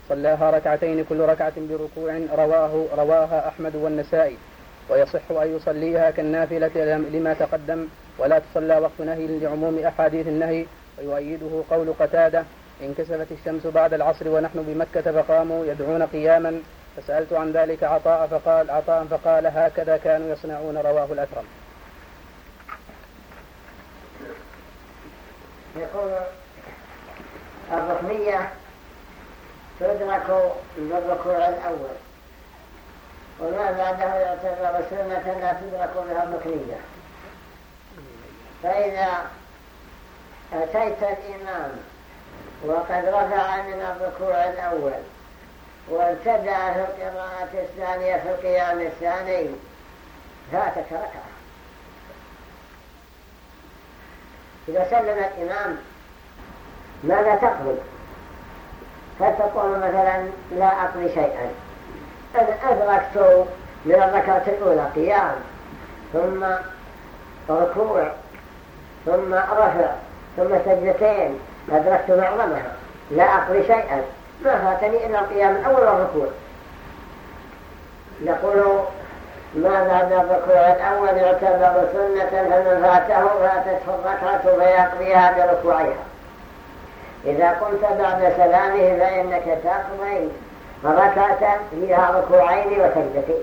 صلاها ركعتين كل ركعة بركوع رواه رواها أحمد والنسائي. ويصح أن يصليها كالنافلة لما تقدم ولا تصلى وقت نهي لعموم أحاديث النهي. ويؤيده قول قتادة انكسفت الشمس بعد العصر ونحن بمكة فقاموا يدعون قياما فسألت عن ذلك عطاء فقال عطاء فقال هكذا كانوا يصنعون رواه الأكرم. يقول الركنية تدرك بالركوع الأول. وما بعده يعتبر سنة لا تدرك بها الركنية فإذا أتيت الإمام وقد رفع من الركوع الأول وابتدأ في القراءة الثانية في القيام الثاني. فاتك ركعة إذا سلم الإمام ماذا تقضي فتقول مثلا لا أقضي شيئا؟ أنا أدركت من الركعة الأولى قيام ثم ركوع ثم رفع ثم سجدتين أدركت معظمها لا أقضي شيئا. ما فاتني إلا القيام الأول والركوع نقول ما بعد الركوع الأول يعتبر سنة فمن فاته فاتته الركعة فيقضيها بركوعها. إذا قلت بعد سلامه فإنك تقضي ركعة فيها ركوعين وسجدتين.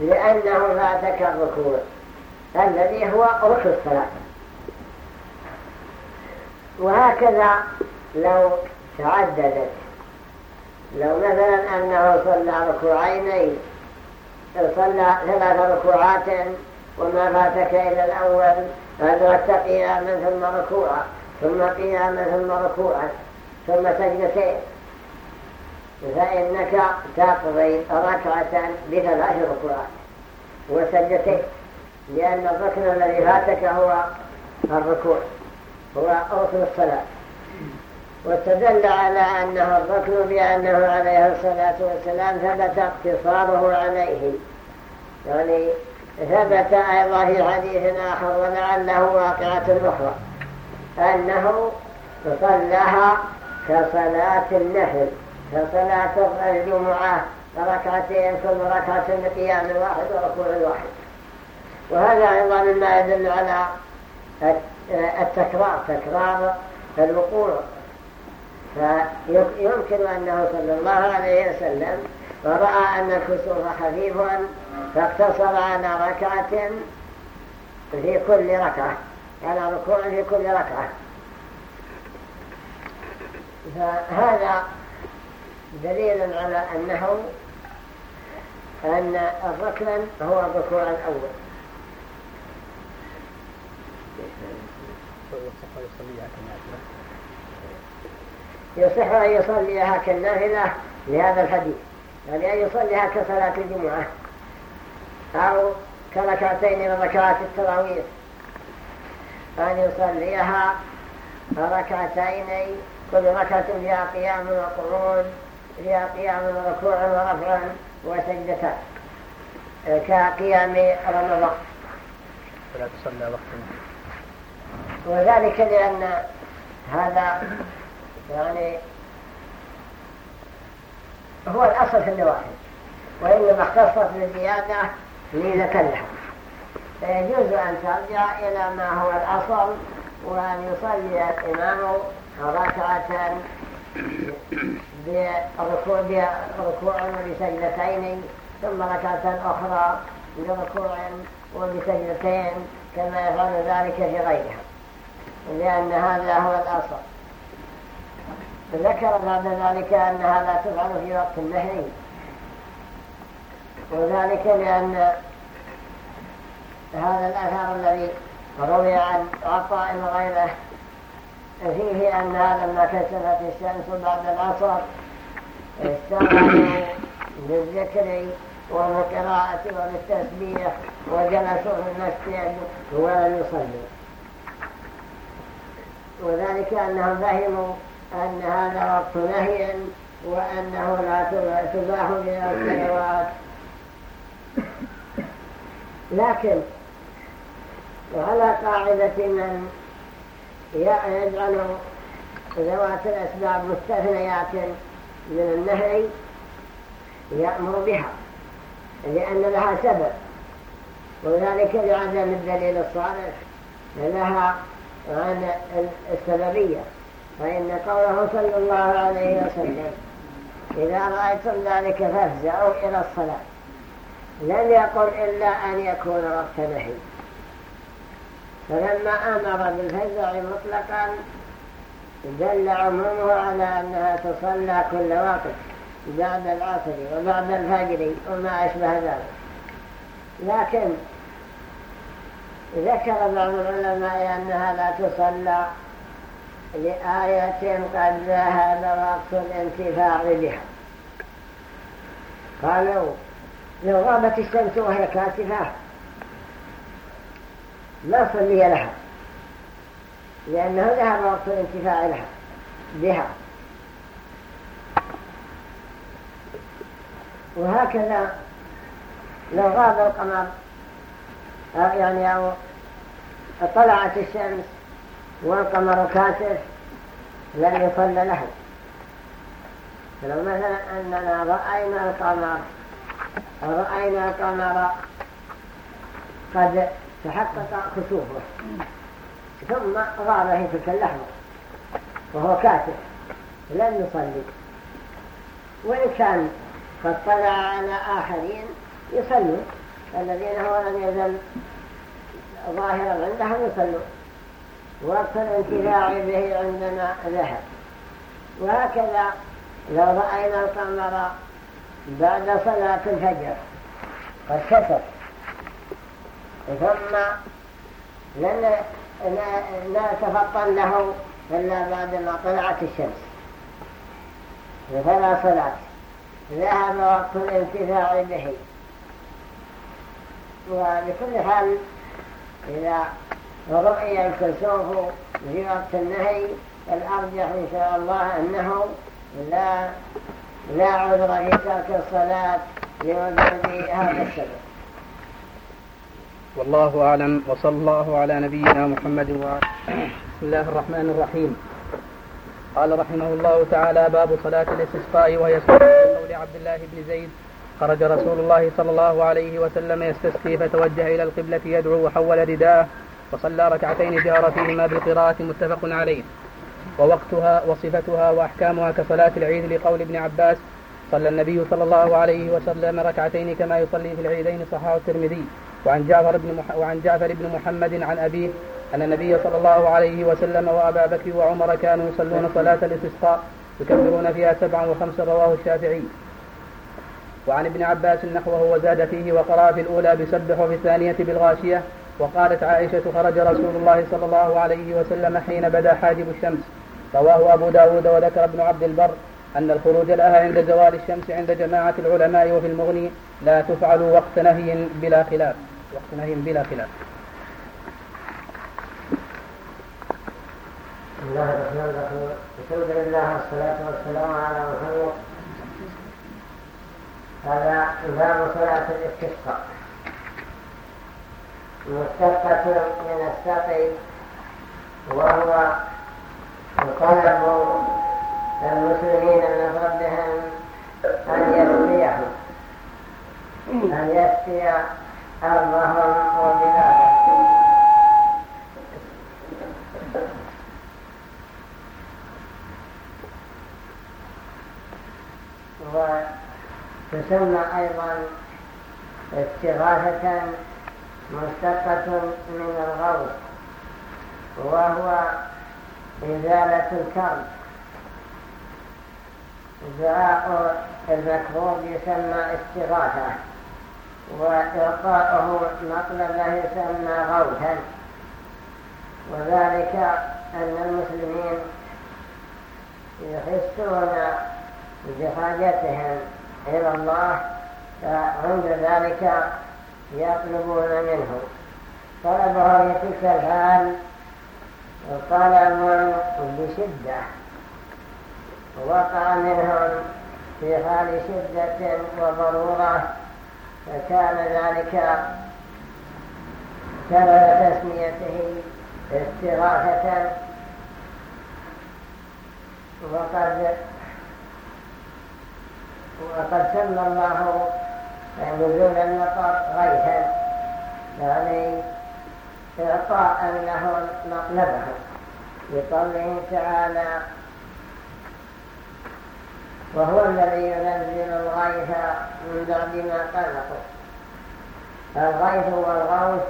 لأنه فاتك الركوع الذي هو ركن الصلاة. وهكذا لو تعددت. لو مثلا أنه صلى ركوعين صلى ثلاث ركوعات وما فاتك إلى الأول أدركت قياما ثم ركوعا ثم قياما ثم ركوعا ثم سجدتين. فإنك تقضي ركعة بثلاث ركوعات وسجدتين لأن الركن الذي فاتك هو الركوع هو ركن الصلاة. واستدل على أنه الركن بأنه عليه الصلاة والسلام ثبت اقتصاره عليه. يعني ثبت أيضا في حديث آخر ولعله واقعة أخرى. أنه صلاها كصلاة النفل كصلاة الجمعة ركعتين كل ركعة بقيام واحد وركوع واحد وهذا أيضا مما يدل على التكرار تكرار الوقوع. فيمكن أنه صلى الله عليه وسلم ورأى أن الكسوف خفيف فاقتصر على ركعة في كل ركعة على ركوع في كل ركعة. فهذا دليل على أنه أن الركن هو الركوع الأول. يصح أن يصليها كالنافلة لهذا الحديث يعني أن يصليها كصلاة الجمعة أو كركعتين من ركعات التراويح. أن يصليها ركعتين كل ركعة فيها قيام وقعود فيها قيام وركوع ورفع وسجدتان كقيام رمضان. فلا تصلى وقت وذلك لأن هذا يعني هو الأصل في النوافل وإنما اختصت بالزيادة ميزة لها فيجوز أن ترجع إلى ما هو الأصل وأن يصلي الإمام ركعة بركوع وبسجدتين ثم ركعة أخرى بركوع وبسجدتين كما يفعل ذلك في غيرها لأن هذا هو الأصل. ذكر بعد ذلك أنها لا تفعل في وقت النهي. وذلك لأن هذا الأثر الذي روي عن عطاء وغيره فيه أنها لما كسفت الشمس بعد العصر استغلوا بالذكر والقراءة وبالتسبيح وجلسوا في المسجد ولم يصلوا. وذلك أنهم فهموا أن هذا وقت نهي وأنه لا تباح من الصلوات لكن وعلى قاعدة من يجعل ذوات الأسباب مستثنيات من النهي يأمر بها لأن لها سبب وذلك لعدم الدليل الصالح لها عن السببية. فإن قوله صلى الله عليه وسلم إذا رأيتم ذلك فافزعوا إلى الصلاة. لم يقل إلا أن يكون وقت نهي. فلما أمر بالفزع مطلقا دل عمومه على أنها تصلى كل وقت بعد العصر وبعد الفجر وما أشبه ذلك. لكن ذكر بعض العلماء أنها لا تصلى لآية قد ذهب وقت الانتفاع بها. قالوا لو غابت الشمس وهي كاسفة ما صلي لها لأنه ذهب وقت الانتفاع لها بها. وهكذا لو غاب القمر يعني أو طلعت الشمس والقمر كاسف لم يصل له. فلو مثلا أننا رأينا القمر رأينا القمر قد تحقق خسوفه ثم غاب في تلك اللحظة وهو كاتب لم يصلي. وإن كان قد طلع على آخرين يصلوا الذين هو لم يزل ظاهرا عندهم يصلوا. وقت الانتفاع به عندما ذهب. وهكذا لو رأينا القمر بعد صلاة الفجر قد كسر ثم لن نتفطن له إلا بعد ما طلعت الشمس. فلا صلاة. ذهب وقت الانتفاع به. ولكل حال إذا رؤي الكسوف في وقت النهي الأرجح إن شاء الله أنه لا لا عذر في ترك الصلاة لوجود هذا السبب والله أعلم وصلى الله على نبينا محمد وعلى بسم الله الرحمن الرحيم. قال رحمه الله تعالى باب صلاة الاستسقاء وهي قول عبد الله بن زيد. خرج رسول الله صلى الله عليه وسلم يستسقي فتوجه إلى القبلة يدعو وحول رداءه وصلى ركعتين جهر فيهما بالقراءة متفق عليه. ووقتها وصفتها وأحكامها كصلاة العيد لقول ابن عباس صلى النبي صلى الله عليه وسلم ركعتين كما يصلي في العيدين صححه الترمذي. وعن جعفر بن مح... وعن جعفر بن محمد عن أبيه أن النبي صلى الله عليه وسلم وأبا بكر وعمر كانوا يصلون صلاة الاستسقاء يكبرون فيها سبعا وخمسا رواه الشافعي. وعن ابن عباس نحوه وزاد فيه وقرأ في الأولى بسبح وفي الثانية بالغاشية وقالت عائشة خرج رسول الله صلى الله عليه وسلم حين بدا حاجب الشمس رواه أبو داود وذكر ابن عبد البر أن الخروج لها عند زوال الشمس عند جماعة العلماء وفي المغني لا تفعل وقت نهي بلا خلاف وقت نهي بلا خلاف. بسم الله الرحمن الرحيم الحمد لله والصلاة والسلام على محمد هذا باب صلاة الاستسقاء مشتقة من السقي وهو طلب المسلمين من ربهم أن يسقيهم أن يسقي أرضهم وبلادهم. وتسمى أيضا استغاثة مشتقة من الغوث وهو إزالة الكرب. دعاء المكروب يسمى استغاثة وإعطاؤه مطلبه يسمى غوثا. وذلك أن المسلمين يحسون بحاجتهم إلى الله فعند ذلك يطلبون منه طلبه في تلك الحال طلب بشدة وقع منهم في حال شدة وضرورة فكان ذلك سبب تسميته استغاثة وقد وقد سمى الله نزول المطر غيثا يعني إعطاء له مطلبه بقوله تعالى وهو الذي ينزل الغيث من بعد ما قلقوا الغيث والغوث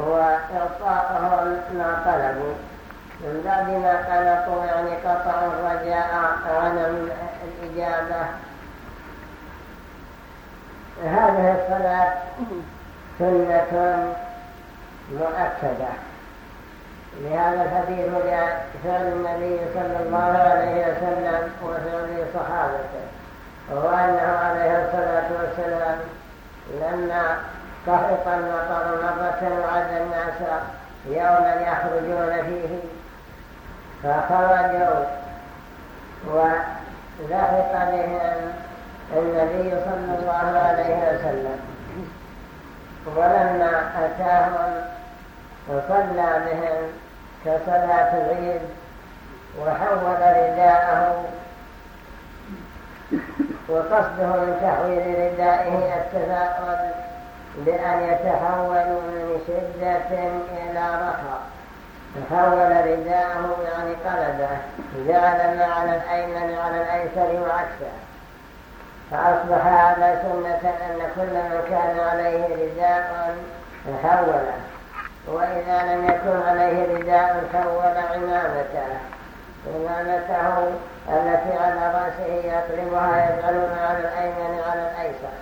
هو إعطاءهم ما طلبوا من بعد ما قلقوا يعني قطعوا الرجاء عن الإجابة هذه الصلاة سنة مؤكدة. لهذا الحديث جاء فعل النبي صلى الله عليه وسلم وفعل صحابته وأنه عليه الصلاة والسلام لما قحط المطر مرة وعد الناس يوما يخرجون فيه فخرجوا ولحق بهم النبي صلى الله عليه وسلم. ولما أتاهم وصلى بهم كصلاة العيد وحول رداءه وقصده من تحويل ردائه التفاؤل بأن يتحولوا من شدة إلى رخاء. حول رداءه يعني قلبه. جعل ما على الأيمن على الأيسر وعكسه. فأصبح هذا سنة أن كل من كان عليه رداء حوله وإذا لم يكن عليه رداء حول عمامته. عمامته التي على رأسه يقلبها يجعلون على الأيمن على الأيسر.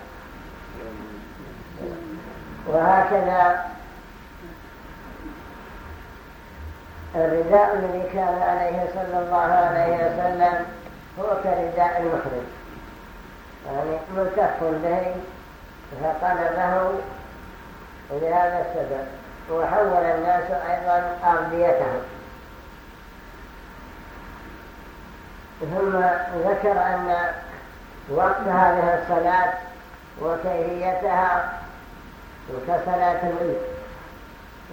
وهكذا الرداء الذي كان عليه صلى الله عليه وسلم هو كرداء المحرم يعني ملتف به فقلبه لهذا السبب وحول الناس أيضا أرضيتهم ثم ذكر أن وقت هذه الصلاة وكيفيتها كصلاة العيد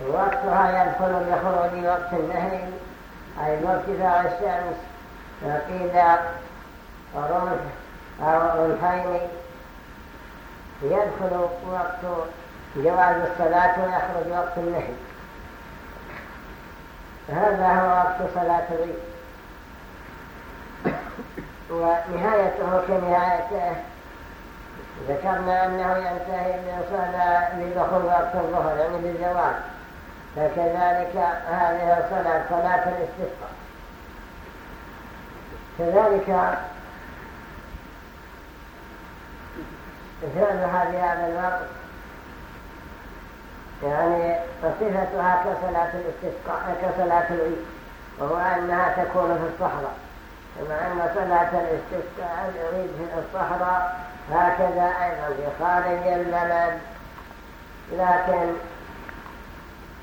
وقتها يدخل بخروج وقت النهي أي مرتفع الشمس فقيل رمح أو رمحين يدخل وقت جواز الصلاة ويخرج وقت النهي. هذا هو وقت صلاة العيد. ونهايته كنهايته ذكرنا أنه ينتهي من صلاة بدخول وقت الظهر يعني بالزواج فكذلك هذه الصلاة صلاة الاستسقاء. كذلك فعلها في هذا الوقت. يعني صفتها كصلاة الاستسقاء كصلاة العيد وهو أنها تكون في الصحراء. كما أن صلاة الاستسقاء العيد في الصحراء هكذا أيضا في خارج البلد. لكن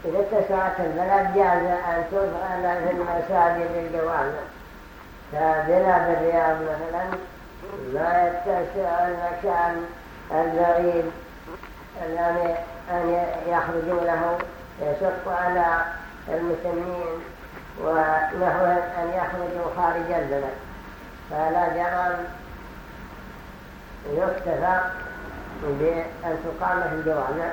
إذا اتسعت البلد جاز أن تفعل في المساجد الجوامع. كبلاد الرياض مثلا لا يتسع المكان البعيد أن يخرجوا له يشق على المسلمين ونحو أن يخرجوا خارج البلد فلا جرم يكتفى بأن تقام في الجوامع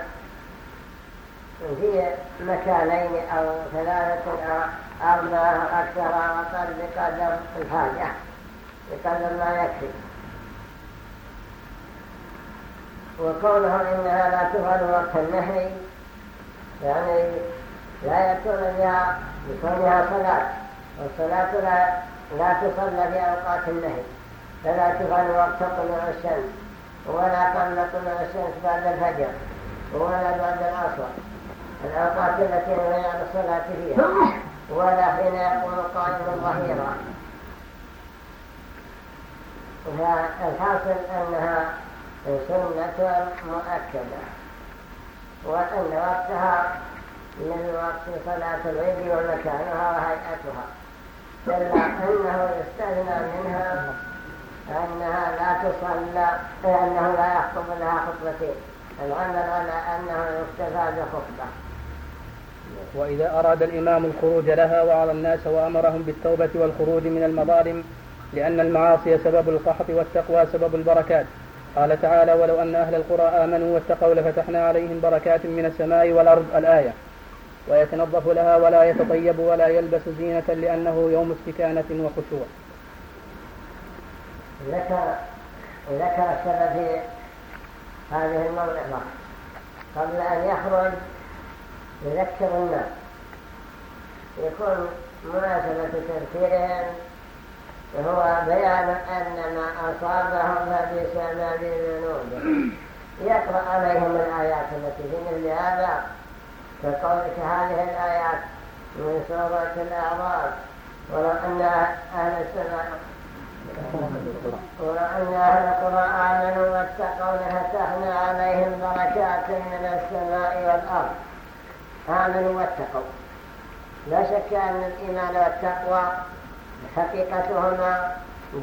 في مكانين أو ثلاثة أو أربعة أكثر أقل بقدر الحاجة بقدر ما يكفي. وقولهم إنها لا تفعل وقت النهي يعني لا يكون بها بكونها صلاة. والصلاة لا, لا تصلى في أوقات النهي فلا تفعل وقت طلوع الشمس. ولا قبل طلوع الشمس بعد الفجر. ولا بعد العصر. الأوقات التي لا الصلاة فيها. ولا حين يكون قائم ظهيرا. فالحاصل أنها سنة مؤكدة. وأن وقتها من وقت صلاة العيد ومكانها وهيئتها. إلا أنه يستثنى منها أنها لا تصلى أنه لا يخطب لها خطبتين. العمل على أنه يكتفى بخطبة. وإذا أراد الإمام الخروج لها وعلى الناس وأمرهم بالتوبة والخروج من المظالم لأن المعاصي سبب القحط والتقوى سبب البركات. قال تعالى ولو أن أهل القرى آمنوا واتقوا لفتحنا عليهم بركات من السماء والأرض الآية ويتنظف لها ولا يتطيب ولا يلبس زينة لأنه يوم استكانة وخشوع. ذكر ذكر السبب هذه الموعظة قبل أن يخرج يذكر الناس. يكون مناسبة تذكيرهم وهو بيان أن ما أصابهم فبسبب ذنوبهم يقرأ عليهم الآيات التي في مثل هذا كقولك هذه الآيات من سورة الأعراف. ولو أن أهل السماء ولو أن أهل القرى آمنوا واتقوا لفتحنا عليهم بركات من السماء والأرض. آمنوا واتقوا. لا شك أن الإيمان والتقوى حقيقتهما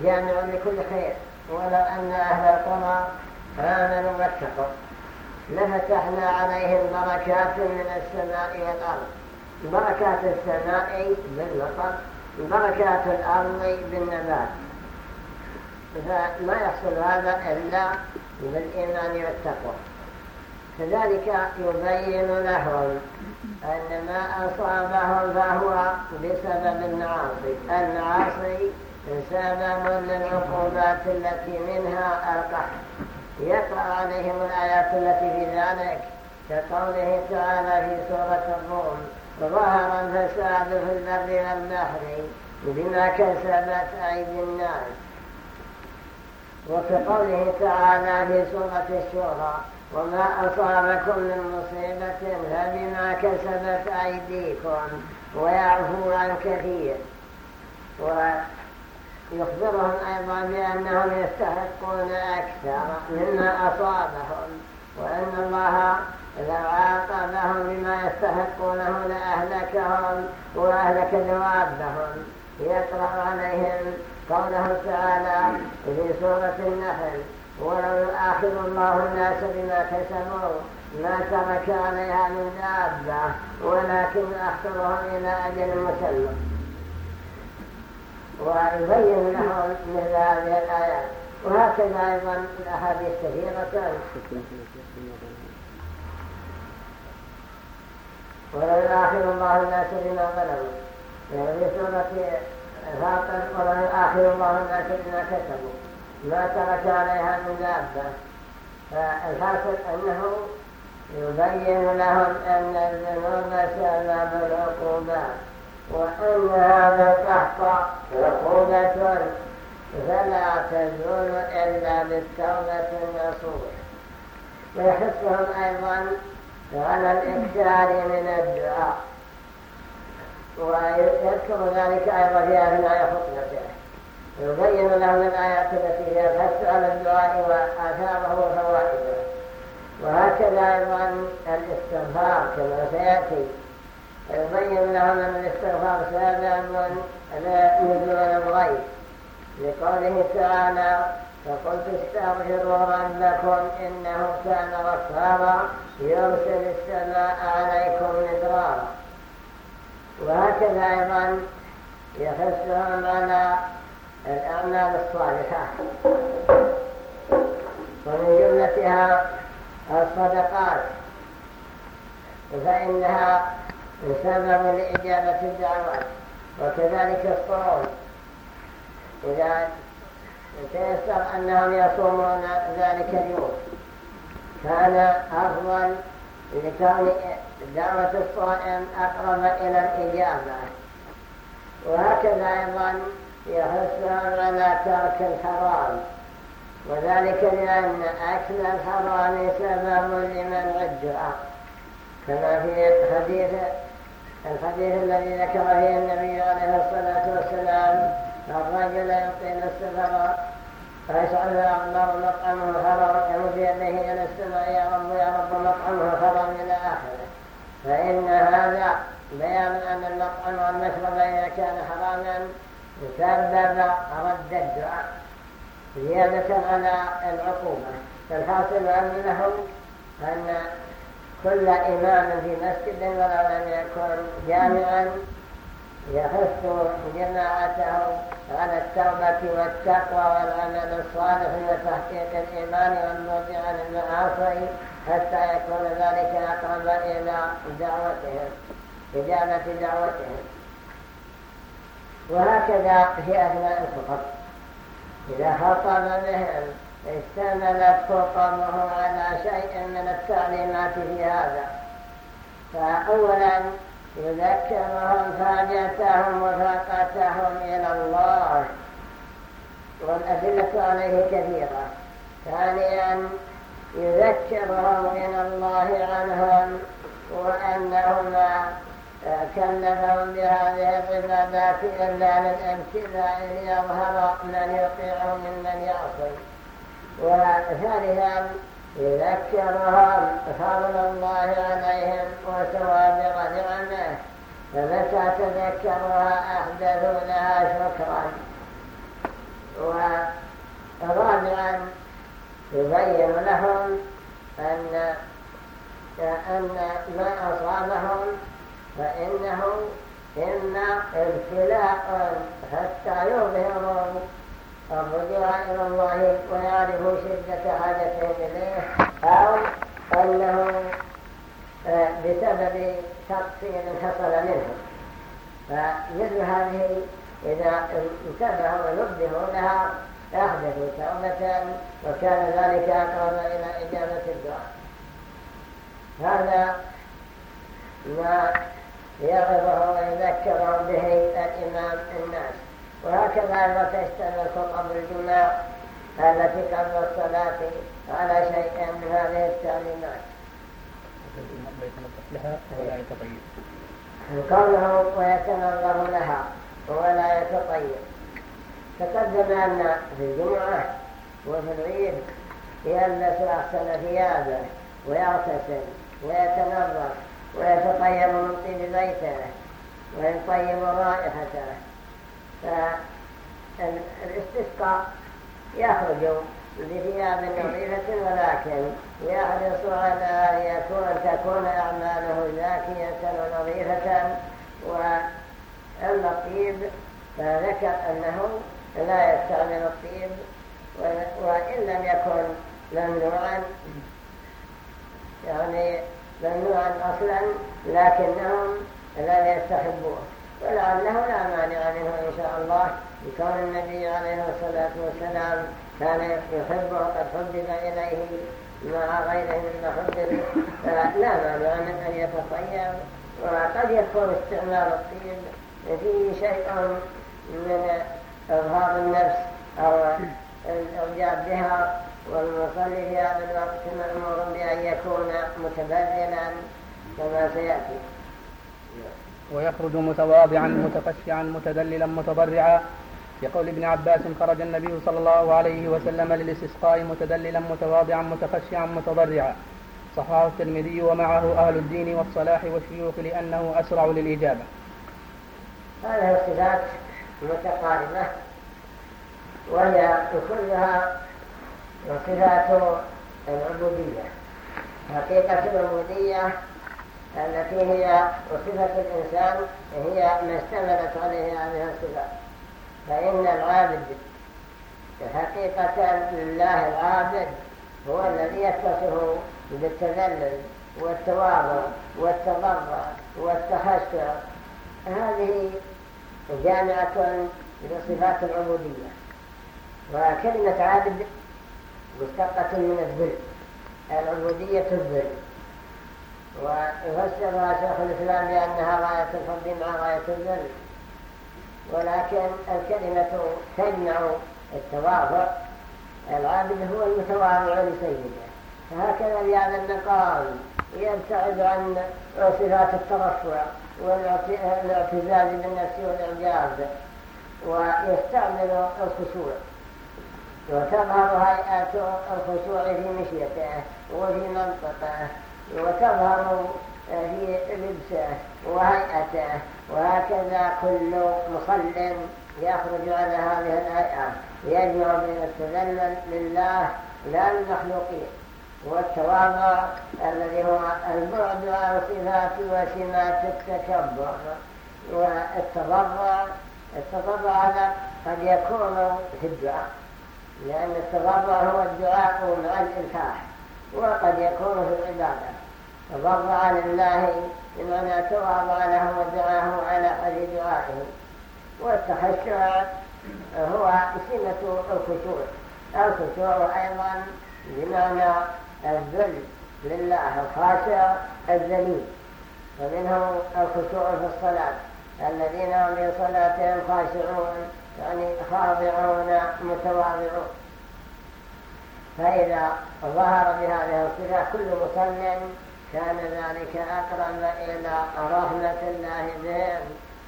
جامع لكل خير ولو أن أهل القرى آمنوا واتقوا لفتحنا عليهم بركات من السماء والأرض. بركات السماء بالمطر بركات الأرض بالنبات. فما يحصل هذا إلا بالإيمان والتقوى. كذلك يبين لهم أن ما أصابهم فهو بسبب المعاصي المعاصي سبب للعقوبات التي منها القحط. يقرأ عليهم الآيات التي في ذلك كقوله تعالى في سورة الروم ظهر الفساد في البر والبحر بما كسبت أيدي الناس. وكقوله تعالى في سورة الشورى وما أصابكم من مصيبة فبما كسبت أيديكم ويعفو عن كثير. ويخبرهم أيضا بأنهم يستحقون أكثر مما أصابهم وأن الله لو عاقبهم بما يستحقونه لأهلكهم وأهلك دوابهم يقرأ عليهم قوله تعالى في سورة النحل ولو يؤاخذ الله الناس بما كسبوا ما ترك عليها من دابة ولكن أخطرهم إلى أجل مسلم. ويبين لهم مثل هذه الآيات وهكذا أيضا الأحاديث كثيرة ولو يؤاخذ الله الناس بما ظلموا يعني في سورة فاطر ولو يؤاخذ الله الناس بما كسبوا. ما ترك عليها من دابة فالحاصل أنه يبين لهم أن الذنوب سبب العقوبات وأن هذا تحت عقوبة فلا تزول إلا بالتوبة النصوح. ويحثهم أيضا على الإكثار من الدعاء. ويذكر ذلك أيضا في أثناء خطبته يبين لهم الآيات التي هي الحث على الدعاء وآثاره وفوائده وهكذا أيضا الاستغفار كما سيأتي. يبين لهم أن الاستغفار سبب نزول الغيث لقوله تعالى فقلت استغفروا ربكم إنه كان غفارا يرسل السماء عليكم مدرارا. وهكذا أيضا يحثهم على الأعمال الصالحة ومن جملتها الصدقات فإنها سبب لإجابة الدعوات وكذلك الصوم. إذا تيسر أنهم يصومون ذلك اليوم كان أفضل لكون دعوة الصائم أقرب إلى الإجابة. وهكذا أيضا يحثهم على ترك الحرام. وذلك لأن أكل الحرام سبب لمنع الدعاء. كما في حديث الحديث الذي ذكر فيه النبي عليه الصلاة والسلام الرجل يطيل السفر يا الله مطعمه حرام يمد يديه إلى السماء يا رب يا رب مطعمه حرام إلى آخره. فإن هذا بيان أن المطعم والمشرب إذا كان حراما سبب رد الدعاء. زيادة على العقوبة فالحاصل أن لهم أن كل إمام في مسجد ولو لم يكن جامعا يحث جماعته على التوبة والتقوى والعمل الصالح وتحقيق الإيمان والبعد عن المعاصي حتى يكون ذلك أقرب إلى دعوتهم إجابة دعوتهم. وهكذا في أثناء الخطب إذا خطب بهم اشتملت خطبه على شيء من التعليمات في هذا. فأولا يذكرهم حاجتهم وفاقتهم إلى الله. والأدلة عليه كثيرة. ثانيا يذكرهم من الله عنهم وأنهما كلفهم بهذه العبادات إلا للابتلاء ليظهر من يطيع ممن يعصي. وثالثا يذكرهم فضل الله عليهم وسوابغ نعمه فمتى تذكرها أحدثوا لها شكرا. ورابعا يبين لهم أن أن ما أصابهم فإنه إما ابتلاء حتى يظهروا الرجوع إلى الله ويعرفوا شدة حاجتهم إليه أو أنه آه، بسبب تقصير حصل منهم فمثل هذه إذا انتبهوا ونبهوا لها أحدثوا توبة وكان ذلك أقرب إلى إجابة الدعاء. هذا ما يغضه ويذكرهم به الإمام الناس. وهكذا ما تشتغل خطب الجماع التي قبل الصلاة على شيء من هذه التعليمات قوله ويتنظر لها ولا يتطيب تقدم أن في الجمعة وفي العيد يلبس أحسن ثيابه ويغتسل ويتنظر. ويتطيب من طيب بيته ويطيب رائحته. فالاستسقاء يخرج بثياب نظيفة ولكن يحرص على أن يكون تكون أعماله زاكية ونظيفة. وأما الطيب فذكر أنه لا يستعمل الطيب وإن لم يكن ممنوعا. يعني ممنوعا أصلا لكنهم لا يستحبوه ولعله لا مانع منه إن شاء الله بكون النبي عليه الصلاة والسلام كان يحب وقد حبب إليه مع غيره مما حبب فلا مانع من أن يتطيب وقد يكون استعمال الطيب فيه شيء من إظهار النفس أو الإعجاب بها. والمصلي في هذا الوقت مأمور بأن يكون متبذلا كما سيأتي. ويخرج متواضعا متخشعا متدللا متضرعا يقول ابن عباس خرج النبي صلى الله عليه وسلم للاستسقاء متدللا متواضعا متخشعا متضرعا صححه الترمذي ومعه أهل الدين والصلاح والشيوخ لأنه أسرع للإجابة. هذه الصفات متقاربة وهي كلها صفات العبودية حقيقة العبودية التي هي صفة الإنسان هي ما اشتملت عليه هذه الصفات فإن العابد حقيقة لله العابد هو الذي يتصف بالتذلل والتواضع والتضرع والتخشع هذه جامعة لصفات العبودية. وكلمة عابد مشتقة من الذل العبودية الذل. ويفسرها شيخ الإسلام بأنها غاية الفضل مع غاية الذل. ولكن الكلمة تجمع التواضع العابد هو المتواضع لسيده. فهكذا بهذا المقام يبتعد عن صفات الترفع والاعتزاز بالنفس والإعجاب ويستعمل الخشوع. وتظهر هيئة الخشوع في مشيته وفي منطقه وتظهر في لبسه وهيئته وهكذا كل مصل يخرج على هذه الهيئة. يجمع بين التذلل لله لا للمخلوقين والتواضع الذي هو البعد عن صفات وسمات التكبر والتضرع. التضرع هذا قد يكون في الدعاء لأن التضرع هو الدعاء مع الإلحاح وقد يكون في العبادة. تضرع لله بمعنى تواضع له ودعاه على حد دعائه. والتخشع هو سمة الخشوع. الخشوع أيضا بمعنى الذل لله الخاشع الذليل. ومنهم الخشوع في الصلاة. الذين هم في صلاتهم خاشعون. يعني خاضعون متواضعون. فإذا ظهر بهذه الصفة كل مصل كان ذلك أقرب إلى رحمة الله بهم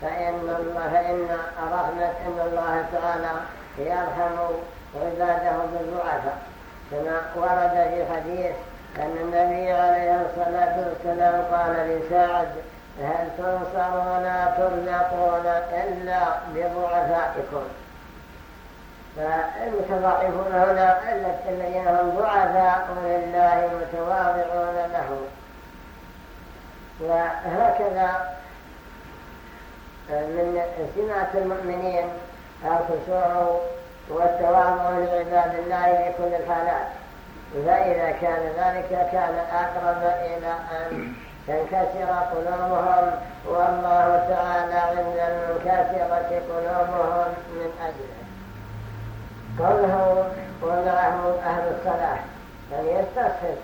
فإن الله فإن رحمة إن الله تعالى يرحم عباده بالضعفاء كما ورد في حديث أن النبي عليه الصلاة والسلام قال لسعد هل تنصرون ترزقون إلا بضعفائكم؟ فالمتضعفون هنا الذين هم ضعفاء لله متواضعون له. وهكذا من سمات المؤمنين الخشوع والتواضع لعباد الله في كل الحالات. فإذا كان ذلك كان أقرب إلى أن تنكسر قلوبهم والله تعالى عند المنكسرة قلوبهم من أجله. قوله ومعه أهل الصلاح يعني يستصحب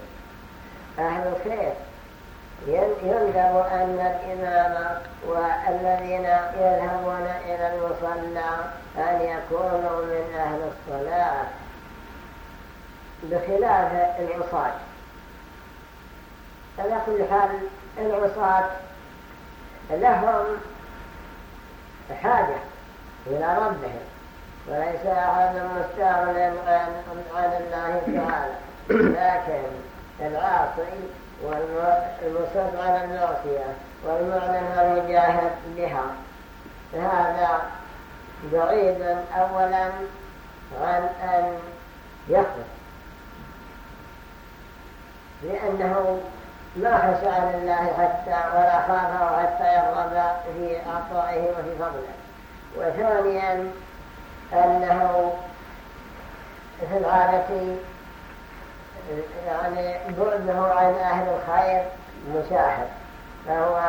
أهل الخير. يندم أن الإمام والذين يذهبون إلى المصلى أن يكونوا من أهل الصلاة بخلاف العصاة. على كل حال العصاة لهم حاجة إلى ربهم وليس أحد مستغل عن الله تعالى. لكن العاصي والمصر على المعصية والمعلن والمجاهد بها. هذا بعيد أولا عن أن يخرج لأنه ما خشى لله حتى ولا خافه حتى يرغب في عطائه وفي فضله. وثانيا أنه في العادة يعني بعده عن أهل الخير مشاهد فهو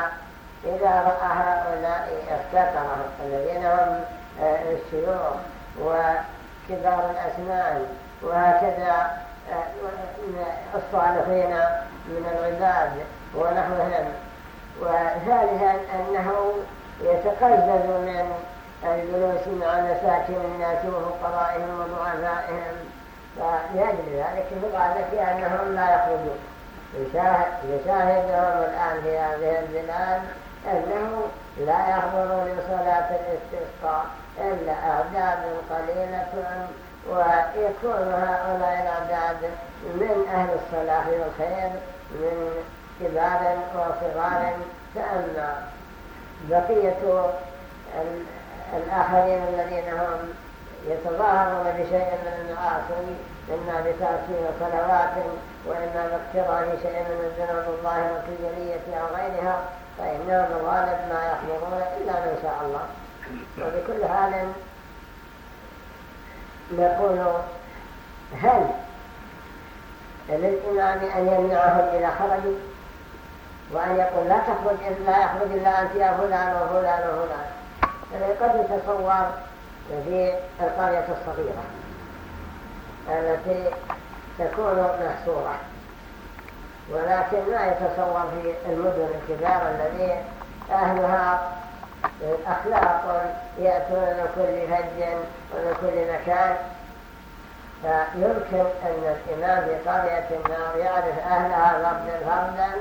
إذا رأى هؤلاء افتكرهم الذين هم آه، الشيوخ وكبار الأسنان وهكذا آه، الصالحين من العباد ونحوهم وثالثا أنه يتقزز من الجلوس مع مساكن الناس وفقرائهم وضعفائهم. فلأجل ذلك في الغالة أنهم لا يخرجون. يشاهدهم الآن في هذه البلاد أنه لا يحضر لصلاة الاستسقاء إلا أعداد قليلة ويكون هؤلاء الأعداد من أهل الصلاح والخير من كبار وصغار فأما بقية الآخرين الذين هم يتظاهرون بشيء من المعاصي إما بتأثير صلوات وإما باقتران شيء من الذنوب الظاهرة الجلية أو غيرها فإنهم الغالب ما يحضرون إلا من شاء الله. وبكل حال نقول هل للإمام أن يمنعهم إذا خرجوا وأن يقول لا تخرج لا يخرج إلا أنت يا فلان وفلان وفلان. قد يتصور في القرية الصغيرة التي تكون محصورة ولكن ما يتصور في المدن الكبار الذي أهلها أخلاق يأتون من كل فج ومن كل مكان. فيمكن أن الإمام في قرية النار يعرف أهلها فردا فردا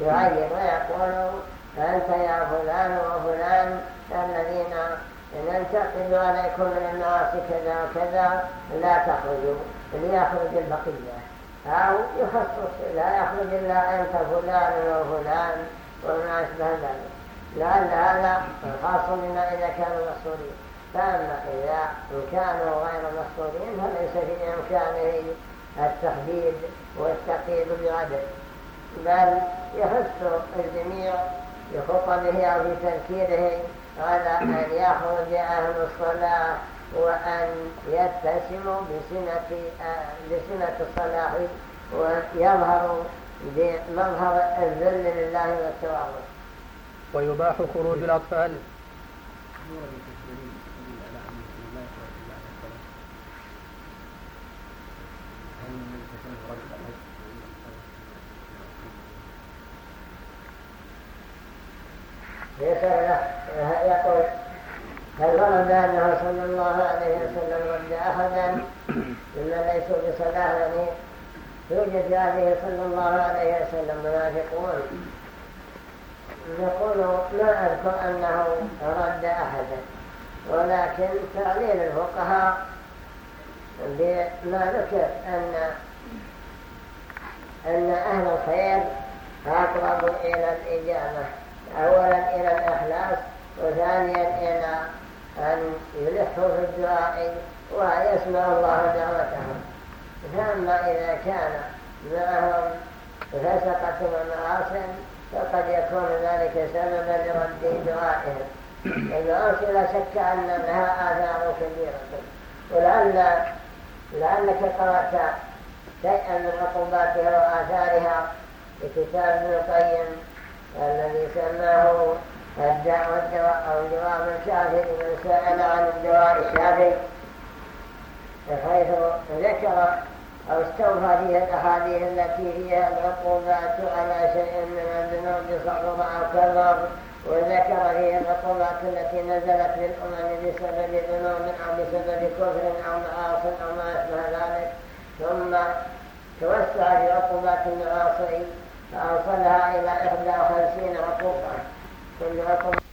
يعين ويقول أنت يا فلان وفلان الذين ننتقد عليكم من المعاصي كذا وكذا لا تخرجوا ليخرج البقية. أو يخصص لا يخرج إلا أنت فلان وفلان وما أشبه ذلك. لعل هذا خاص بما إذا كانوا مصورين فأما إذا كانوا غير مصورين فليس في إمكانه التحديد والتقييد بعدد بل يحث الجميع بخطبه أو بتذكيره على أن يخرج أهل الصلاة وأن يتسموا بسنة, بسنة الصلاح ويظهروا بمظهر الذل لله والتواضع ويباح خروج الأطفال. يقول هل ورد أنه صلى الله عليه وسلم رد أحدا؟ مما ليسوا بصلاة. يعني يوجد هذه صلى الله عليه وسلم منافقون. نقول ما أذكر أنه رد أحدا. ولكن تعليل الفقهاء بما ذكر أن أن أهل الخير أقرب إلى الإجابة. أولا إلى الإخلاص وثانيا إلى أن يلحوا في الدعاء ويسمع الله دعوتهم. فأما إذا كان معهم فسقة ومعاصم فقد يكون ذلك سببا لرد دعائهم. المعاصي لا شك أن لها آثار كبيرة. ولعل لعلك قرأت شيئا من عقوباتها وآثارها في كتاب ابن القيم. الذي سماه الدعوة أو جواب الشافي من سأل عن الدواء الشافي حيث ذكر أو استوفى فيها الأحاديث التي فيها العقوبات على شيء من الذنوب صغر أو كبر وذكر فيها العقوبات التي نزلت للأمم بسبب ذنوب أو بسبب كفر أو معاصي أو ما أشبه ذلك. ثم توسع في عقوبات المعاصي فأوصلها إلى إحدى وخمسين عقوبة كل عقوبة